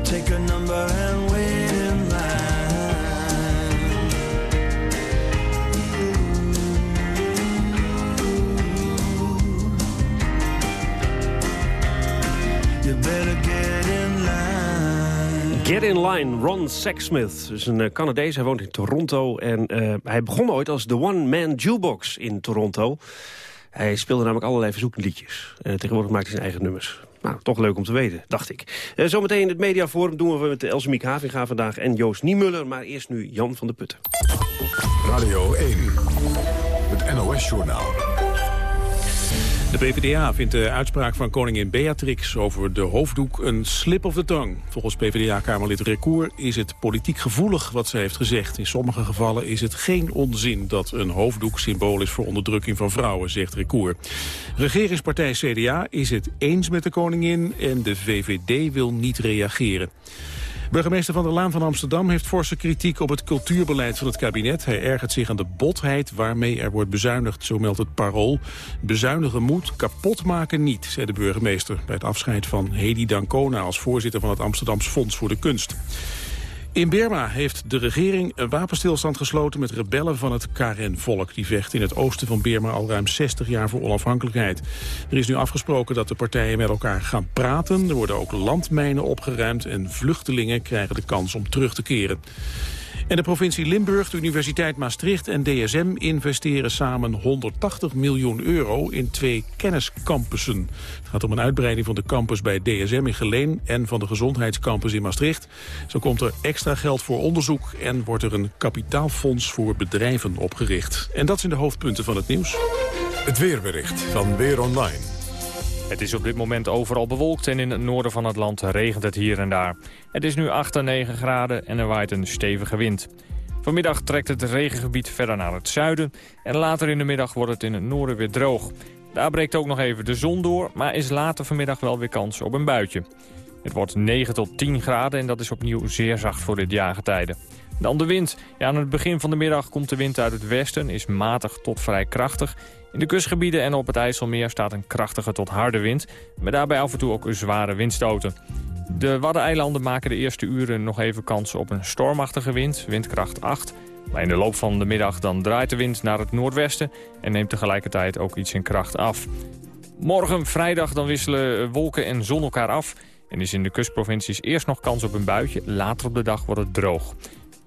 Speaker 20: Take a number and wait in line. You better get in line.
Speaker 13: Get in line, Ron Sexsmith. is een eh, Canadees, hij woont in Toronto. En eh, hij begon ooit als de one-man jukebox in Toronto. Hij speelde namelijk allerlei verzoekliedjes. Uh, tegenwoordig maakt hij zijn eigen nummers. Nou, toch leuk om te weten, dacht ik. Uh, zometeen het mediaforum doen we met Elsemiek Havinga vandaag... en Joost Niemuller, maar eerst nu Jan van de Putten.
Speaker 1: Radio 1, het NOS-journaal.
Speaker 2: De PvdA vindt de uitspraak van koningin Beatrix over de hoofddoek een slip of the tongue. Volgens PvdA-kamerlid Recour is het politiek gevoelig wat ze heeft gezegd. In sommige gevallen is het geen onzin dat een hoofddoek symbool is voor onderdrukking van vrouwen, zegt Recour. Regeringspartij CDA is het eens met de koningin en de VVD wil niet reageren. Burgemeester Van der Laan van Amsterdam heeft forse kritiek op het cultuurbeleid van het kabinet. Hij ergert zich aan de botheid waarmee er wordt bezuinigd, zo meldt het parool. Bezuinigen moet, kapot maken niet, zei de burgemeester... bij het afscheid van Hedy Dancona als voorzitter van het Amsterdams Fonds voor de Kunst. In Burma heeft de regering een wapenstilstand gesloten met rebellen van het Karen-volk. Die vechten in het oosten van Burma al ruim 60 jaar voor onafhankelijkheid. Er is nu afgesproken dat de partijen met elkaar gaan praten. Er worden ook landmijnen opgeruimd en vluchtelingen krijgen de kans om terug te keren. En de provincie Limburg, de Universiteit Maastricht en DSM investeren samen 180 miljoen euro in twee kenniscampussen. Het gaat om een uitbreiding van de campus bij DSM in Geleen en van de gezondheidscampus in Maastricht. Zo komt er extra geld voor onderzoek en wordt er een kapitaalfonds voor bedrijven opgericht. En dat zijn de hoofdpunten van het nieuws.
Speaker 1: Het weerbericht van Weer Online.
Speaker 21: Het is op dit moment overal bewolkt en in het noorden van het land regent het hier en daar. Het is nu 8 à 9 graden en er waait een stevige wind. Vanmiddag trekt het regengebied verder naar het zuiden... en later in de middag wordt het in het noorden weer droog. Daar breekt ook nog even de zon door, maar is later vanmiddag wel weer kans op een buitje. Het wordt 9 tot 10 graden en dat is opnieuw zeer zacht voor dit jaargetijde. Dan de wind. Ja, aan het begin van de middag komt de wind uit het westen, is matig tot vrij krachtig... In de kustgebieden en op het IJsselmeer staat een krachtige tot harde wind... met daarbij af en toe ook zware windstoten. De Waddeneilanden maken de eerste uren nog even kans op een stormachtige wind, windkracht 8. Maar in de loop van de middag dan draait de wind naar het noordwesten... en neemt tegelijkertijd ook iets in kracht af. Morgen, vrijdag, dan wisselen wolken en zon elkaar af... en is in de kustprovincies eerst nog kans op een buitje. Later op de dag wordt het droog.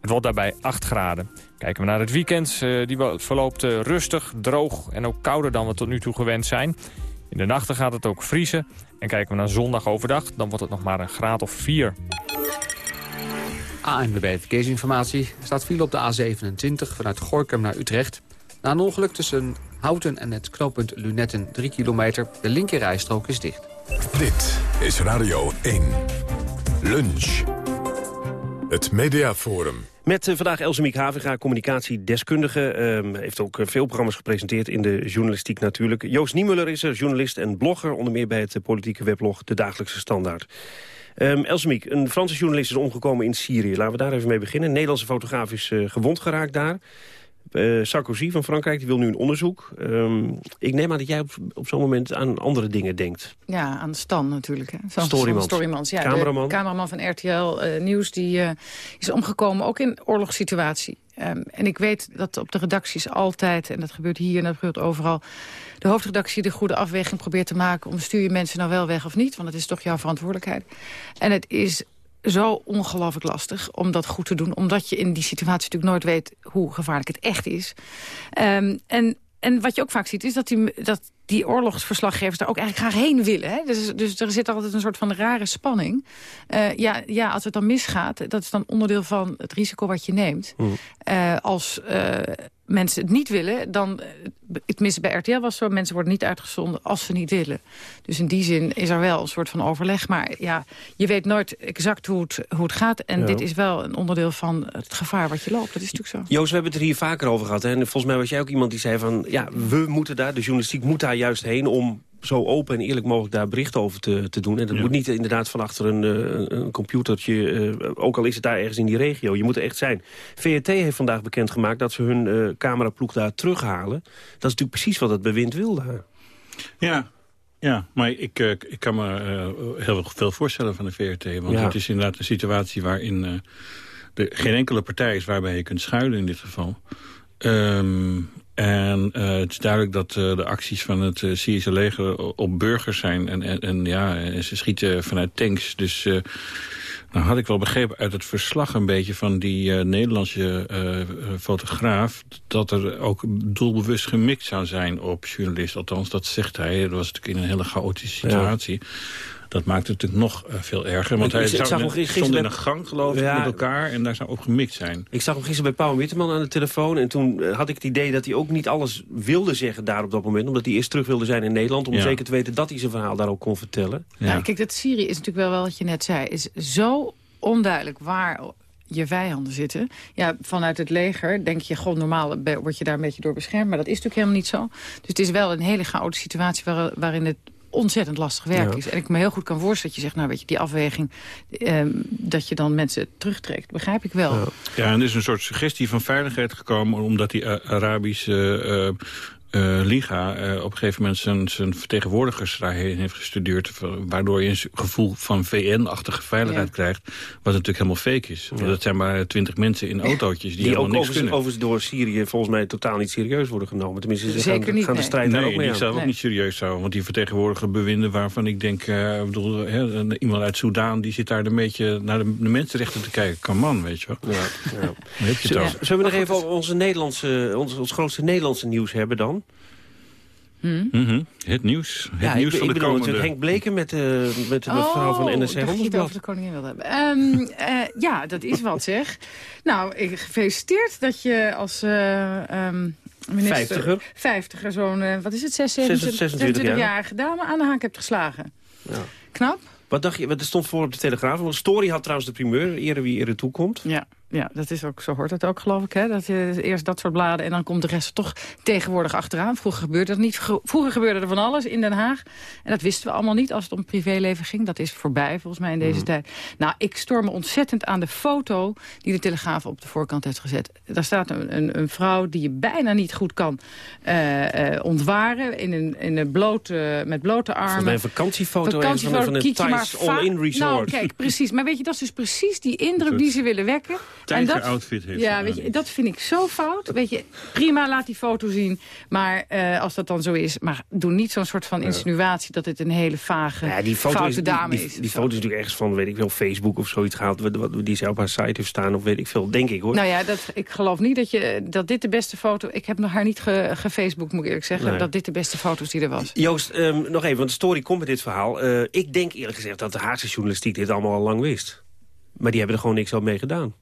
Speaker 21: Het wordt daarbij 8 graden. Kijken we naar het weekend. Uh, die verloopt uh, rustig, droog en ook kouder dan we tot nu toe gewend zijn. In de nachten gaat het ook vriezen. En kijken we naar zondag overdag, dan wordt het nog maar een graad of 4.
Speaker 22: ANWB Verkeersinformatie. Er staat file op de A27 vanuit Gorkum naar Utrecht. Na een ongeluk tussen Houten en het knooppunt Lunetten 3 kilometer. De linkerrijstrook is dicht.
Speaker 1: Dit is Radio 1. Lunch. Het Mediaforum.
Speaker 13: Met uh, vandaag Elsemiek Haviga, communicatiedeskundige. Uh, heeft ook uh, veel programma's gepresenteerd in de journalistiek natuurlijk. Joost Niemuller is er, journalist en blogger. Onder meer bij het politieke weblog De Dagelijkse Standaard. Um, Elsemiek, een Franse journalist is omgekomen in Syrië. Laten we daar even mee beginnen. Nederlandse fotograaf is gewond geraakt daar. Uh, Sarkozy van Frankrijk die wil nu een onderzoek. Um, ik neem aan dat jij op, op zo'n moment aan andere dingen denkt.
Speaker 23: Ja, aan Stan natuurlijk. Hè. Zo,
Speaker 13: Storymans.
Speaker 23: Storymans. Ja,
Speaker 13: cameraman.
Speaker 23: De cameraman van RTL uh, Nieuws die, uh, is omgekomen, ook in oorlogssituatie. Um, en ik weet dat op de redacties altijd, en dat gebeurt hier en dat gebeurt overal... de hoofdredactie de goede afweging probeert te maken... om stuur je mensen nou wel weg of niet, want het is toch jouw verantwoordelijkheid. En het is zo ongelooflijk lastig om dat goed te doen. Omdat je in die situatie natuurlijk nooit weet hoe gevaarlijk het echt is. Um, en, en wat je ook vaak ziet is dat, die, dat die oorlogsverslaggevers daar ook eigenlijk graag heen willen. Hè? Dus, dus er zit altijd een soort van rare spanning. Uh, ja, ja, als het dan misgaat, dat is dan onderdeel van het risico wat je neemt.
Speaker 13: Mm.
Speaker 23: Uh, als uh, mensen het niet willen, dan... Tenminste, bij RTL was zo, mensen worden niet uitgezonden als ze niet willen. Dus in die zin is er wel een soort van overleg. Maar ja, je weet nooit exact hoe het, hoe het gaat. En
Speaker 13: Ja.
Speaker 23: dit is wel een onderdeel van het gevaar wat je loopt. Dat is natuurlijk zo.
Speaker 13: Joost, we hebben het er hier vaker over gehad. Hè? En volgens mij was jij ook iemand die zei van... ja, we moeten daar, de journalistiek moet daar juist heen... om zo open en eerlijk mogelijk daar bericht over te, te doen. En dat moet niet inderdaad van achter een, eh, een computertje... eh, ook al is het daar ergens in die regio. Je moet er echt zijn. VRT heeft vandaag bekendgemaakt dat ze hun eh, cameraploeg daar terughalen. Dat is natuurlijk precies wat het bewind wil daar.
Speaker 11: Ja, ja, maar ik, ik kan me heel veel voorstellen van de VRT. Want
Speaker 13: Ja.
Speaker 11: het is inderdaad een situatie waarin er geen enkele partij is waarbij je kunt schuilen in dit geval. Ehm, en eh, het is duidelijk dat eh, de acties van het eh, Syrische leger op burgers zijn. En, en, en ja, en ze schieten vanuit tanks. Dus nou had ik wel begrepen uit het verslag een beetje van die Nederlandse fotograaf... dat er ook doelbewust gemikt zou zijn op journalisten. Althans, dat zegt hij. Dat was natuurlijk in een hele chaotische situatie. Dat maakt het natuurlijk nog eh, veel erger. Want
Speaker 13: Ik-
Speaker 11: hij
Speaker 13: ik- ik
Speaker 11: zou
Speaker 13: zag hem gisteren
Speaker 11: stond in een gang, geloof ik,
Speaker 13: Ja.
Speaker 11: met elkaar. En daar zou ook gemikt zijn.
Speaker 13: Ik zag hem gisteren bij Paul Witteman aan de telefoon. En toen eh, had ik het idee dat hij ook niet alles wilde zeggen daar op dat moment. Omdat hij eerst terug wilde zijn in Nederland. Om
Speaker 23: Ja.
Speaker 13: zeker te weten dat hij zijn verhaal daar ook kon vertellen.
Speaker 23: Ja. kijk, dat Syrië is natuurlijk wel wel wat je net zei. is zo onduidelijk waar je vijanden zitten. Ja, vanuit het leger denk je, gewoon normaal word je daar een beetje door beschermd. Maar dat is natuurlijk helemaal niet zo. Dus het is wel een hele chaotische situatie waar, waarin het ontzettend lastig werk
Speaker 13: Ja.
Speaker 23: is. En ik me heel goed kan voorstellen dat je zegt, nou weet je, die afweging, ehm, dat je dan mensen terugtrekt, begrijp ik wel.
Speaker 11: Ja, en er is een soort suggestie van veiligheid gekomen... omdat die eh, Arabische eh, Liga eh, op een gegeven moment zijn, zijn vertegenwoordigers daarheen heeft gestudeerd... waardoor je een gevoel van VN-achtige veiligheid
Speaker 13: Ja.
Speaker 11: krijgt... wat natuurlijk helemaal fake is. Want dat zijn maar twintig mensen in autootjes die,
Speaker 13: Die,
Speaker 11: helemaal
Speaker 13: ook
Speaker 11: niks
Speaker 13: overigens,
Speaker 11: kunnen.
Speaker 13: overigens door Syrië volgens mij totaal niet serieus worden genomen. Tenminste, ze
Speaker 23: Zeker
Speaker 13: gaan,
Speaker 23: niet,
Speaker 13: gaan de
Speaker 23: nee.
Speaker 13: strijd daar
Speaker 11: nee,
Speaker 13: ook mee
Speaker 11: die zou ook niet serieus zo. Want die vertegenwoordigen bewinden waarvan ik denk... eh, ik bedoel, hè, een- iemand uit Soudaan die zit daar een beetje naar de, de mensenrechten te kijken. Come on, weet je wel.
Speaker 13: Ja, ja.
Speaker 11: Daar heb je het.
Speaker 13: Zullen we nog even over onze Nederlandse, ons, ons grootste Nederlandse nieuws hebben dan?
Speaker 11: Mhm. Het nieuws. Het
Speaker 13: ja,
Speaker 11: nieuws
Speaker 13: ik,
Speaker 11: van
Speaker 13: ik
Speaker 11: de
Speaker 13: bedoel
Speaker 11: komende...
Speaker 13: natuurlijk Henk Bleken met, eh met de van
Speaker 23: Oh,
Speaker 13: NRC
Speaker 23: ik dacht dat je het
Speaker 13: Handelsblad.
Speaker 23: over de koningin wilde hebben. Ehm, eh, ja, dat is wat zeg. Nou, ik gefeliciteerd dat je als eh ehm minister...
Speaker 13: Vijftiger.
Speaker 23: Vijftiger, zo'n, wat is het, 26,
Speaker 13: 26 jaar.
Speaker 23: 26-jarige dame aan de haak hebt geslagen.
Speaker 13: Ja.
Speaker 23: Knap?
Speaker 13: Wat dacht je? Wat er stond voor op de Telegraaf. Want Story had trouwens de primeur. Eerder wie eerder toekomt.
Speaker 23: Ja, ja, dat is ook, zo hoort het ook, geloof ik. Hè? Dat je eerst dat soort bladen en dan komt de rest toch tegenwoordig achteraan. Vroeger gebeurde dat niet. Vro- Vroeger gebeurde er van alles in Den Haag. En dat wisten we allemaal niet als het om privéleven ging. Dat is voorbij, volgens mij, in deze tijd. Nou, ik storm me ontzettend aan de foto die de Telegraaf op de voorkant heeft gezet. Daar staat een, een, een vrouw die je bijna niet goed kan eh, eh, ontwaren. In een, in een blote, met blote armen.
Speaker 13: Volgens mij een vakantiefoto van, van een
Speaker 23: je maar
Speaker 13: Thais all-in resort.
Speaker 23: Nou, kijk, precies. Maar weet je, dat is dus precies die indruk die ze willen wekken.
Speaker 11: Tijger-outfit heeft
Speaker 23: ja, weet je, dat vind ik zo fout. Weet je, prima, laat die foto zien. Maar eh, als dat dan zo is, maar doe niet zo'n soort van insinuatie... dat het een hele vage,
Speaker 13: Ja, die foto,
Speaker 23: foute
Speaker 13: is, die,
Speaker 23: dame
Speaker 13: die,
Speaker 23: is.
Speaker 13: die foto is natuurlijk ergens van, weet ik wel, Facebook of zoiets gehaald. Wat, wat, die ze op haar site heeft staan of weet ik veel. Denk ik hoor.
Speaker 23: Nou ja, dat, ik geloof niet dat, je, dat dit de beste foto... Ik heb nog haar niet ge, gefacebook, moet ik eerlijk zeggen...
Speaker 13: Nee.
Speaker 23: dat dit de beste foto is die er was.
Speaker 13: Joost, ehm, nog even, want de story komt met dit verhaal. Eh, ik denk eerlijk gezegd dat de Haagse journalistiek dit allemaal al lang wist. Maar die hebben er gewoon niks al mee gedaan.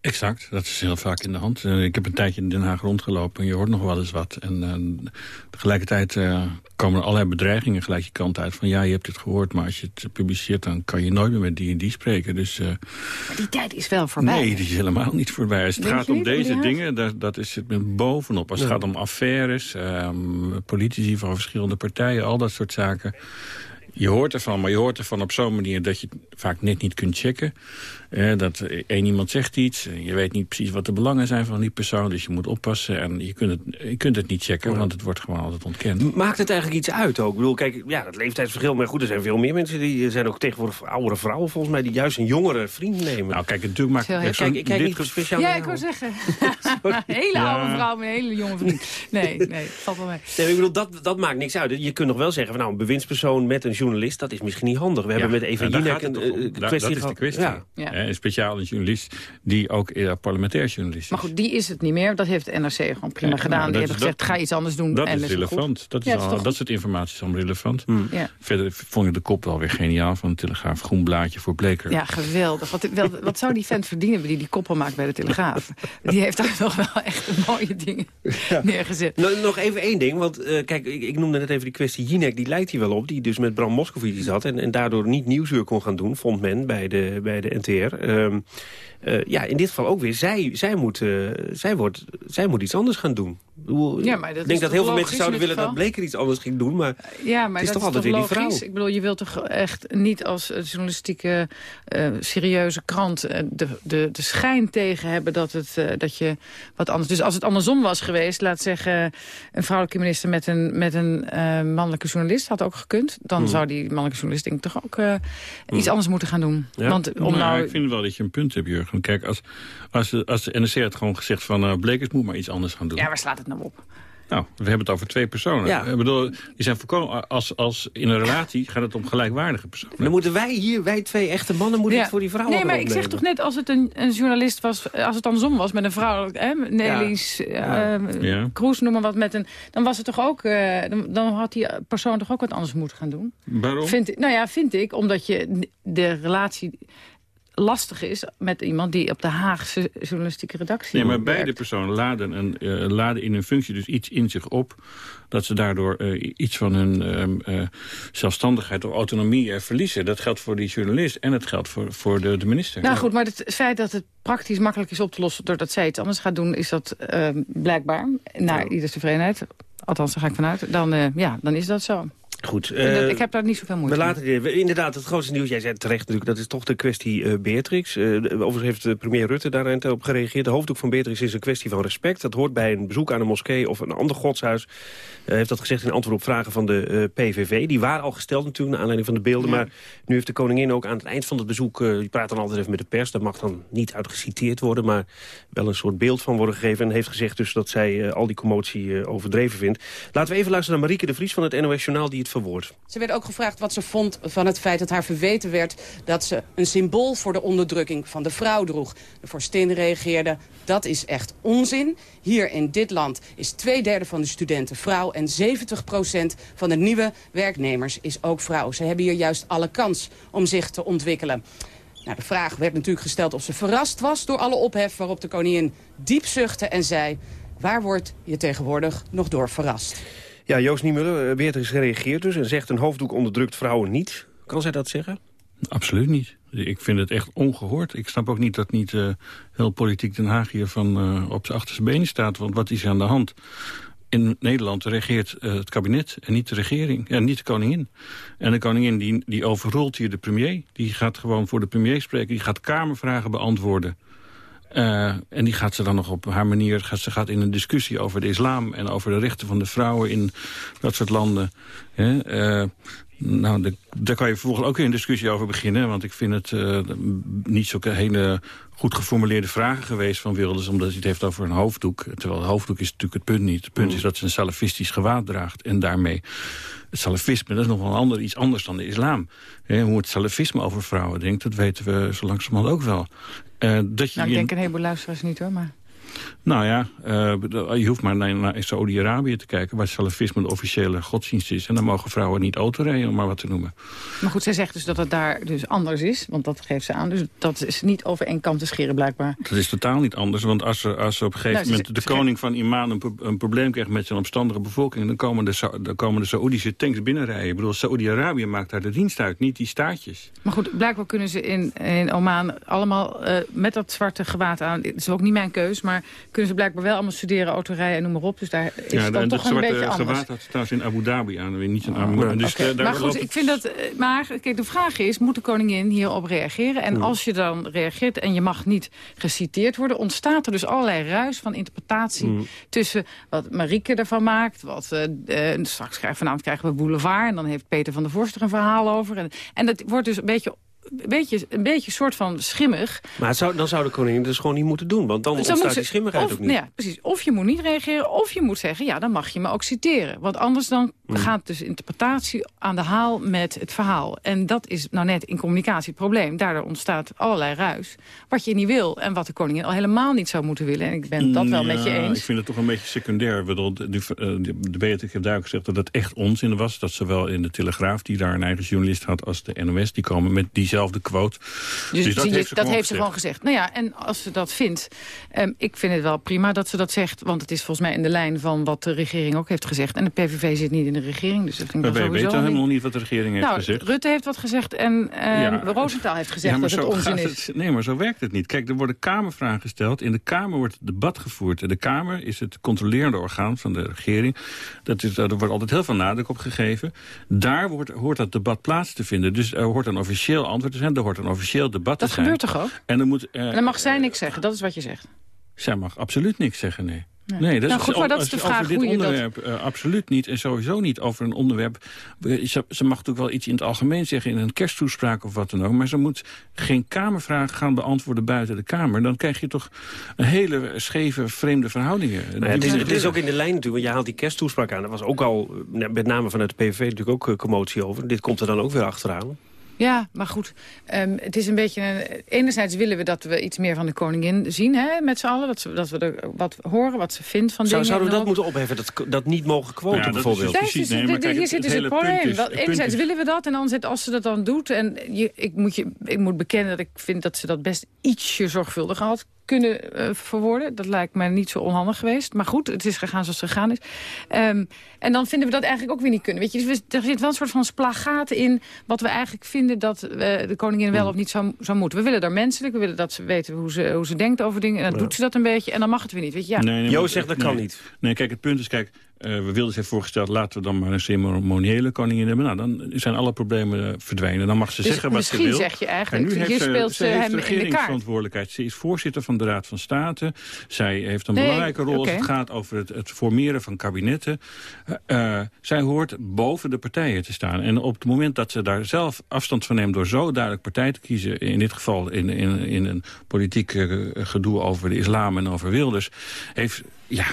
Speaker 11: Exact, dat is heel vaak in de hand. Eh, ik heb een tijdje in Den Haag rondgelopen en je hoort nog wel eens wat. En eh, tegelijkertijd eh, komen er allerlei bedreigingen gelijk je kant uit. Van ja, je hebt dit gehoord, maar als je het publiceert... dan kan je nooit meer met die en die spreken. Dus eh,
Speaker 23: Maar die tijd is wel voorbij.
Speaker 11: nee, die is helemaal niet voorbij. Als het
Speaker 23: Denk
Speaker 11: gaat om deze dingen, dat, dat is het met bovenop. Als het
Speaker 13: Ja.
Speaker 11: gaat om affaires, ehm, politici van verschillende partijen... al dat soort zaken... Je hoort ervan, maar je hoort ervan op zo'n manier dat je het vaak net niet kunt checken. Eh, dat één iemand zegt iets, en je weet niet precies wat de belangen zijn van die persoon. Dus je moet oppassen en je kunt het, je kunt het niet checken, want het wordt gewoon altijd ontkend.
Speaker 13: Maakt het eigenlijk iets uit ook? Ik bedoel, kijk, ja, dat leeftijdsverschil. Maar goed, er zijn veel meer mensen die er zijn ook tegenwoordig oudere vrouwen volgens mij... die juist een jongere vriend nemen.
Speaker 11: Nou, kijk, natuurlijk maakt...
Speaker 13: Kijk, ik kijk
Speaker 11: dit
Speaker 13: niet speciaal
Speaker 23: Ja, ik wou zeggen. een hele oude vrouw met een hele jonge vriend. Nee, nee, valt wel mee.
Speaker 13: Nee, ik bedoel, dat, dat maakt niks uit. Je kunt nog wel zeggen van nou, een bewindspersoon met een journalist, dat is misschien niet handig. We hebben met Eva Jinek een eh,
Speaker 11: Dat is de kwestie.
Speaker 13: Ja.
Speaker 23: Ja.
Speaker 11: Een speciale journalist die ook eh, parlementair journalist
Speaker 23: Maar
Speaker 11: is.
Speaker 23: goed, die is het niet meer. Dat heeft de NRC gewoon prima
Speaker 11: Ja,
Speaker 23: gedaan.
Speaker 11: nou,
Speaker 23: die hebben
Speaker 11: is-
Speaker 23: gezegd, ga iets anders doen.
Speaker 11: Dat
Speaker 23: en
Speaker 11: is
Speaker 23: goed.
Speaker 11: relevant. Dat, is
Speaker 23: Ja, is
Speaker 11: al,
Speaker 23: toch
Speaker 11: dat soort informatie is allemaal relevant.
Speaker 23: Ja.
Speaker 11: Verder vond ik de kop wel weer geniaal van de Telegraaf. Groen blaadje voor Bleker.
Speaker 23: Ja, geweldig. Wat, wel, wat zou die vent verdienen die die koppel maakt bij de Telegraaf? Die heeft daar nog wel echt mooie dingen neergezet.
Speaker 13: Nou, nog even één ding, want eh, kijk, ik, ik noemde net even die kwestie Jinek, die lijkt hier wel op, die dus met Bram Moscovici zat en, en daardoor niet nieuwsuur kon gaan doen, vond men bij de, bij de NTR. Ehm, eh, ja, in dit geval ook weer, zij, zij, moet, eh, zij, wordt, zij moet iets anders gaan doen.
Speaker 23: Ja, maar dat
Speaker 13: ik
Speaker 23: is
Speaker 13: denk dat heel veel mensen zouden willen dat Bleker iets anders ging doen, maar
Speaker 23: Ja, maar
Speaker 13: het is toch altijd weer die vrouw.
Speaker 23: Ik bedoel, je wilt toch echt niet als eh, journalistieke eh, serieuze krant eh, de, de, de schijn tegen hebben dat, het, eh, dat je wat anders... Dus als het andersom was geweest, laat zeggen een vrouwelijke minister met een, met een eh, mannelijke journalist had ook gekund. Dan
Speaker 11: Hmm.
Speaker 23: zou die mannelijke journalist denk ik toch ook eh, iets anders moeten gaan doen. Want om
Speaker 11: Nou,
Speaker 23: nou...
Speaker 11: Ik vind wel dat je een punt hebt, Jurgen. Kijk, als, als, de, als de NRC had gewoon gezegd van... eh Blekers moet maar iets anders gaan doen.
Speaker 23: Ja, waar slaat het nou op?
Speaker 11: Nou, we hebben het over twee personen.
Speaker 13: Ja.
Speaker 11: Ik bedoel, die zijn voorkomen, als, als in een relatie gaat het om gelijkwaardige personen.
Speaker 13: dan moeten wij hier, wij twee echte mannen, moeten
Speaker 23: Ja.
Speaker 13: het voor die vrouwen
Speaker 23: Nee, maar ik zeg toch net als het een, een journalist was, als het andersom was met een vrouw, hè, Nelly's,
Speaker 13: Ja.
Speaker 11: Ja.
Speaker 23: Kroes, noem maar wat, met een, dan was het toch ook, eh, dan, dan had die persoon toch ook wat anders moeten gaan doen.
Speaker 11: Waarom?
Speaker 23: Vind, ik- nou ja, vind ik, omdat je de relatie lastig is met iemand die op de Haagse journalistieke redactie
Speaker 11: Nee, maar
Speaker 23: werkt.
Speaker 11: beide personen laden, een, eh, laden in hun functie dus iets in zich op... dat ze daardoor eh, iets van hun ehm, eh, zelfstandigheid of autonomie verliezen. Dat geldt voor die journalist en het geldt voor, voor de, de minister.
Speaker 23: Nou goed, maar het feit dat het praktisch makkelijk is op te lossen... doordat zij iets anders gaat doen, is dat blijkbaar naar ieders tevredenheid. Althans, daar ga ik vanuit. Dan, ja, dan is dat zo.
Speaker 13: Goed,
Speaker 23: dat-
Speaker 13: eh,
Speaker 23: ik heb daar niet zoveel moeite
Speaker 13: We laten inderdaad, het grootste nieuws, jij zei terecht natuurlijk, dat is toch de kwestie eh, Beatrix. Eh, overigens heeft premier Rutte daar op gereageerd. De hoofddoek van Beatrix is een kwestie van respect. Dat hoort bij een bezoek aan een moskee of een ander godshuis. Heeft dat gezegd in antwoord op vragen van de PVV. Die waren al gesteld natuurlijk, naar aanleiding van de beelden. Maar nu heeft de koningin ook aan het eind van het bezoek... die praat dan altijd even met de pers, daar mag dan niet uit geciteerd worden... maar wel een soort beeld van worden gegeven. En heeft gezegd dus dat zij al die commotie overdreven vindt. Laten we even luisteren naar Marieke de Vries van het NOS Journaal... die het
Speaker 24: Ze werd ook gevraagd wat ze vond van het feit dat haar verweten werd... dat ze een symbool voor de onderdrukking van de vrouw droeg. De vorstin reageerde, dat is echt onzin. Hier in dit land is twee derde van de studenten vrouw... en 70% van de nieuwe werknemers is ook vrouw. Ze hebben hier juist alle kans om zich te ontwikkelen. Nou, de vraag werd natuurlijk gesteld of ze verrast was door alle ophef... waarop de koningin diep zuchtte en zei... waar word je tegenwoordig nog door verrast?
Speaker 13: Ja, Joost Niemuller, eh, Beatrix reageert dus en zegt... een hoofddoek onderdrukt vrouwen niet. Kan zij dat zeggen?
Speaker 11: Absoluut niet. Ik vind het echt ongehoord. Ik snap ook niet dat niet eh, heel politiek Den Haag hier van eh, op zijn achterste benen staat. Want wat is er aan de hand? In Nederland regeert het kabinet en niet de regering. En niet de koningin. En de koningin die, die overrolt hier de premier. Die gaat gewoon voor de premier spreken. Die gaat kamervragen beantwoorden. Eh, en die gaat ze dan nog op haar manier... Gaat, ze gaat in een discussie over de islam... en over de rechten van de vrouwen in dat soort landen. Hè? Eh, nou, de- daar kan je vervolgens ook weer een discussie over beginnen. Want ik vind het eh, niet zo'n hele goed geformuleerde vragen geweest van Wilders... omdat hij het heeft over een hoofddoek. Terwijl het hoofddoek is natuurlijk het punt niet. Het punt is dat ze een salafistisch gewaad draagt. En daarmee het salafisme, dat is nog wel een ander, iets anders dan de islam. Hoe het salafisme over vrouwen denkt, dat weten we zo langzamerhand ook wel. Eh, dat je
Speaker 23: Nou, ik denk een heleboel luisteraars niet hoor, maar...
Speaker 11: nou ja, eh, je hoeft maar naar, naar Saudi-Arabië te kijken... waar salafisme de officiële godsdienst is. En dan mogen vrouwen niet autorijden, om maar wat te noemen.
Speaker 23: Maar goed, zij zegt dus dat het daar dus anders is. Want dat geeft ze aan. Dus dat is niet over één kant te scheren blijkbaar.
Speaker 11: Dat is totaal niet anders, want als er, als op een gegeven
Speaker 23: Nou, ze-
Speaker 11: moment... de
Speaker 23: ze-
Speaker 11: koning van Iman een, pro- een probleem krijgt met zijn opstandige bevolking... dan komen de, dan komen de Saoedische tanks binnenrijden. Ik bedoel, Saoedi-Arabië maakt daar de dienst uit, niet die staatjes.
Speaker 23: Maar goed, blijkbaar kunnen ze in, in Oman allemaal eh, met dat zwarte gewaad aan... Het is ook niet mijn keus, maar kunnen ze blijkbaar wel allemaal studeren, autorijden en noem maar op. Dus daar is het dan
Speaker 11: dat
Speaker 23: toch een beetje anders.
Speaker 11: gewaad had ze trouwens in Abu Dhabi aan, weer niet in Abu dus,
Speaker 23: Oké,
Speaker 11: eh, daar
Speaker 23: maar goed, ik vind dat. eh, Maar kijk, de vraag is: moet de koningin hierop reageren? En als je dan reageert en je mag niet geciteerd worden, ontstaat er dus allerlei ruis van interpretatie tussen wat Marieke ervan maakt. Wat eh, eh, straks krijgen vanavond krijgen we Boulevard en dan heeft Peter van der Vorst er een verhaal over. En, en dat wordt dus een beetje een beetje, een beetje soort van schimmig.
Speaker 13: Maar het zou, dan zou de koningin dus gewoon niet moeten doen. Want dan ontstaat die schimmigheid
Speaker 23: of,
Speaker 13: ook niet.
Speaker 23: nou ja, precies. Of je moet niet reageren, of je moet zeggen... ja, dan mag je me ook citeren. Want anders dan
Speaker 13: Hmm.
Speaker 23: gaat dus interpretatie aan de haal met het verhaal. En dat is nou net in communicatie het probleem. Daardoor ontstaat allerlei ruis. Wat je niet wil en wat de koningin al helemaal niet zou moeten willen. En ik ben dat wel met je eens.
Speaker 11: Ik vind het toch een beetje secundair. Bedoel, De, de, de, de Beatrix heeft duidelijk gezegd dat het echt onzin was. Dat zowel in de Telegraaf, die daar een eigen journalist had... als de NOS, die komen met diezelfde quote.
Speaker 23: Dus,
Speaker 11: dat
Speaker 23: zie je,
Speaker 11: heeft ze
Speaker 23: dat
Speaker 11: gewoon
Speaker 23: heeft ze gewoon gezegd. Nou ja, en als ze dat vindt, ehm, ik vind het wel prima dat ze dat zegt. Want het is volgens mij in de lijn van wat de regering ook heeft gezegd. En de PVV zit niet in de regering, dus dat vind ik
Speaker 11: Maar wij weten
Speaker 23: niet.
Speaker 11: helemaal niet wat de regering heeft
Speaker 23: nou,
Speaker 11: gezegd.
Speaker 23: Rutte heeft wat gezegd en ehm
Speaker 11: Ja.
Speaker 23: Roosentaal heeft gezegd
Speaker 11: Ja, maar
Speaker 23: dat het onzin
Speaker 11: gaat
Speaker 23: is.
Speaker 11: het- nee, maar zo werkt het niet. Kijk, er worden Kamervragen gesteld. In de Kamer wordt het debat gevoerd. En de Kamer is het controlerende orgaan van de regering. Dat is, er wordt altijd heel veel nadruk op gegeven. Daar wordt, hoort dat debat plaats te vinden. Dus er hoort een officieel antwoord te zijn. Er hoort een officieel debat
Speaker 23: Dat
Speaker 11: te zijn.
Speaker 23: gebeurt toch ook?
Speaker 11: En dan moet... eh,
Speaker 23: En dan mag zij niks zeggen, dat is wat je zegt.
Speaker 11: zij mag absoluut niks zeggen, nee.
Speaker 23: Nee.
Speaker 11: Nee, dat
Speaker 23: Nou,
Speaker 11: is,
Speaker 23: goed, maar dat is de
Speaker 11: over
Speaker 23: vraag
Speaker 11: dit
Speaker 23: hoe je dat-
Speaker 11: onderwerp eh, absoluut niet. En sowieso niet over een onderwerp. Eh, Ze, ze mag natuurlijk wel iets in het algemeen zeggen... in een kersttoespraak of wat dan ook. Maar ze moet geen Kamervraag gaan beantwoorden buiten de Kamer. Dan krijg je toch een hele scheve, vreemde verhoudingen.
Speaker 13: Nou ja, het, is, het is ook in de lijn natuurlijk, want je haalt die kersttoespraak aan. Er was ook al, eh, met name vanuit de PVV, natuurlijk ook eh, commotie over. Dit komt er dan ook weer achteraan.
Speaker 23: Ja, maar goed, ehm, het is een beetje... Een, enerzijds willen we dat we iets meer van de koningin zien, hè, met z'n allen. Dat, ze, dat we er wat horen, wat ze vindt van
Speaker 13: Zou,
Speaker 23: dingen.
Speaker 13: zouden we dat
Speaker 23: op.
Speaker 13: moeten opheffen, dat, dat niet mogen quoten
Speaker 11: Ja,
Speaker 13: bijvoorbeeld?
Speaker 11: dus
Speaker 23: Daar is
Speaker 11: precies- nee, maar
Speaker 23: dit-
Speaker 11: kijk,
Speaker 23: hier
Speaker 11: het-
Speaker 23: zit dus
Speaker 11: het
Speaker 23: probleem.
Speaker 11: is-
Speaker 23: enerzijds
Speaker 11: is-
Speaker 23: willen we dat en anderzijds als ze dat dan doet... en je, ik, moet je, ik moet bekennen dat ik vind dat ze dat best ietsje zorgvuldiger had kunnen eh, verwoorden. Dat lijkt mij niet zo onhandig geweest. Maar goed, het is gegaan zoals het gegaan is. Ehm, en dan vinden we dat eigenlijk ook weer niet kunnen. Weet je, dus er zit wel een soort van splagaat in... wat we eigenlijk vinden dat eh, de koningin wel of niet zou, zou moeten. We willen daar menselijk, we willen dat ze weten hoe ze, hoe ze denkt over dingen. En dan
Speaker 11: Ja.
Speaker 23: doet ze dat een beetje en dan mag het weer niet. Weet je, ja.
Speaker 11: Nee, maar-
Speaker 13: zegt dat kan niet.
Speaker 11: Nee, kijk, het punt is, kijk, eh, we wilden zich voorgesteld... laten we dan maar een ceremoniële koningin hebben. Nou, dan zijn alle problemen eh, verdwenen. Dan mag ze
Speaker 23: Dus
Speaker 11: zeggen wat ze
Speaker 23: misschien
Speaker 11: wil.
Speaker 23: zeg je eigenlijk,
Speaker 11: En nu heeft
Speaker 23: speelt
Speaker 11: ze
Speaker 23: ze
Speaker 11: heeft
Speaker 23: hem de
Speaker 11: regeringsverantwoordelijkheid. Ze is voorzitter van de Raad van State. Zij heeft een
Speaker 23: Nee,
Speaker 11: belangrijke rol als het gaat over het, het formeren van kabinetten. Eh, zij hoort boven de partijen te staan. En op het moment dat ze daar zelf afstand van neemt... door zo duidelijk partij te kiezen... in dit geval in, in, in een politiek gedoe over de islam en over Wilders... heeft ja,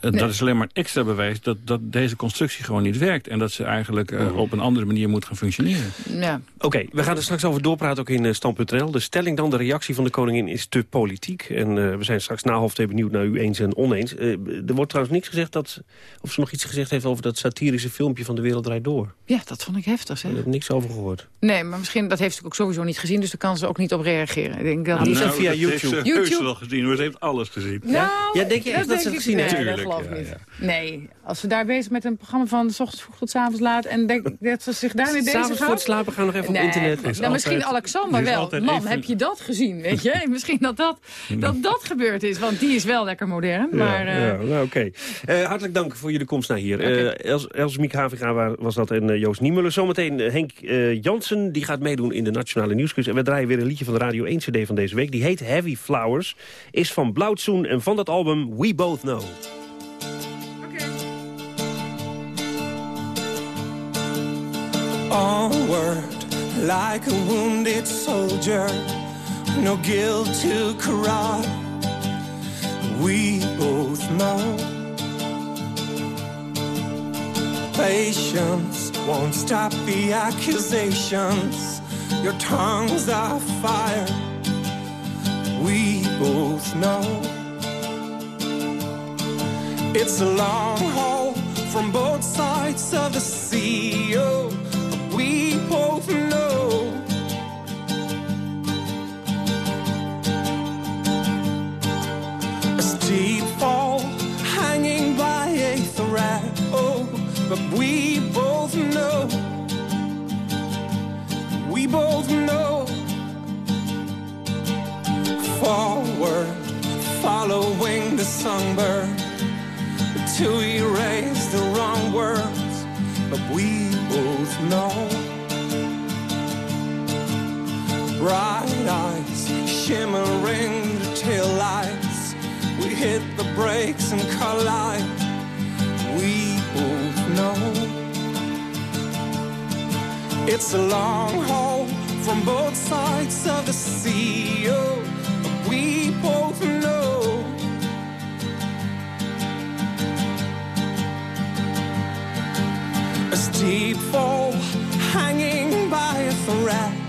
Speaker 11: dat is alleen maar extra bewijs dat, dat deze constructie gewoon niet werkt. En dat ze eigenlijk eh, op een andere manier moet gaan functioneren.
Speaker 23: Ja.
Speaker 13: Oké, we gaan er straks over doorpraten ook in uh, Stand.nl. De stelling dan, de reactie van de koningin is te politiek. En uh, we zijn straks na half twee benieuwd naar u eens en oneens. Uh, er wordt trouwens niets gezegd dat, of ze nog iets gezegd heeft over dat satirische filmpje van De Wereld Draait Door.
Speaker 23: Ja, dat vond ik heftig, zeg.
Speaker 13: Ik heb niks over gehoord.
Speaker 23: Nee, maar misschien, dat heeft ze ook sowieso niet gezien, dus daar kan ze ook niet op reageren. Ik denk dat
Speaker 13: Nou,
Speaker 23: die
Speaker 13: nou, via
Speaker 11: dat
Speaker 13: YouTube.
Speaker 11: heeft ze heus wel gezien, hoor. Ze heeft alles gezien.
Speaker 23: Nou,
Speaker 13: Ja, denk je echt dat ze het gezien heeft?
Speaker 23: Nee, dat geloof ik niet. Nee, als ze daar bezig met een programma van s ochtends vroeg tot s avonds laat... en denk dat ze zich daarmee bezig
Speaker 13: S'avonds voor het slapen gaan we nog even
Speaker 23: nee,
Speaker 13: op internet. Is
Speaker 23: misschien Alexander wel. Man,
Speaker 13: even-
Speaker 23: heb je dat gezien, weet je? misschien dat dat, dat dat gebeurd is, want die is wel lekker modern. Maar,
Speaker 13: ja,
Speaker 23: eh,
Speaker 13: ja, nou, oké. Eh, hartelijk dank voor jullie komst naar hier. Eh Els, Els Miek Haviga wa- was dat en Joost Niemuller. Zometeen Henk Jansen, die gaat meedoen in de Nationale Nieuwsquiz. En we draaien weer een liedje van de Radio 1 CD van deze week. Die heet Heavy Flowers. Is van Blauwtsoen en van dat album We Both Know.
Speaker 20: Onward like a wounded soldier, no guilt to corrupt. We both know patience won't stop the accusations. Your tongues are fire. We both know it's a long haul from both sides of the sea. Oh, we both know. A steep fall hanging by a thread. Oh, but we both know. We both know. Forward, following the songbird to erase the wrong words, but we know. Bright eyes shimmering the tail lights. We hit the brakes and collide. We both know. It's a long haul from both sides of the sea. Oh, we both know. A steep fall by a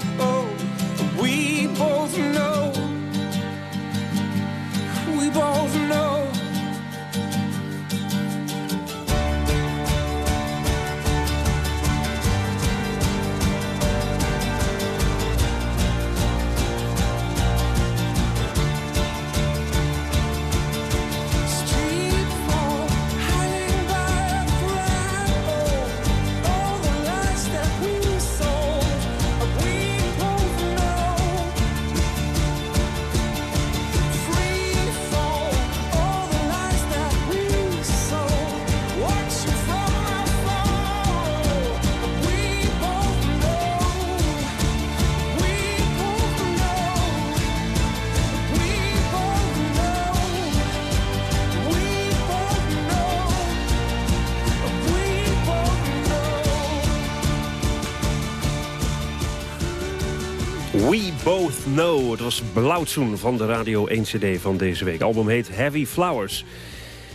Speaker 20: Know.
Speaker 13: Het was Blauwtsoen van de Radio 1 CD van deze week. Album heet Heavy Flowers.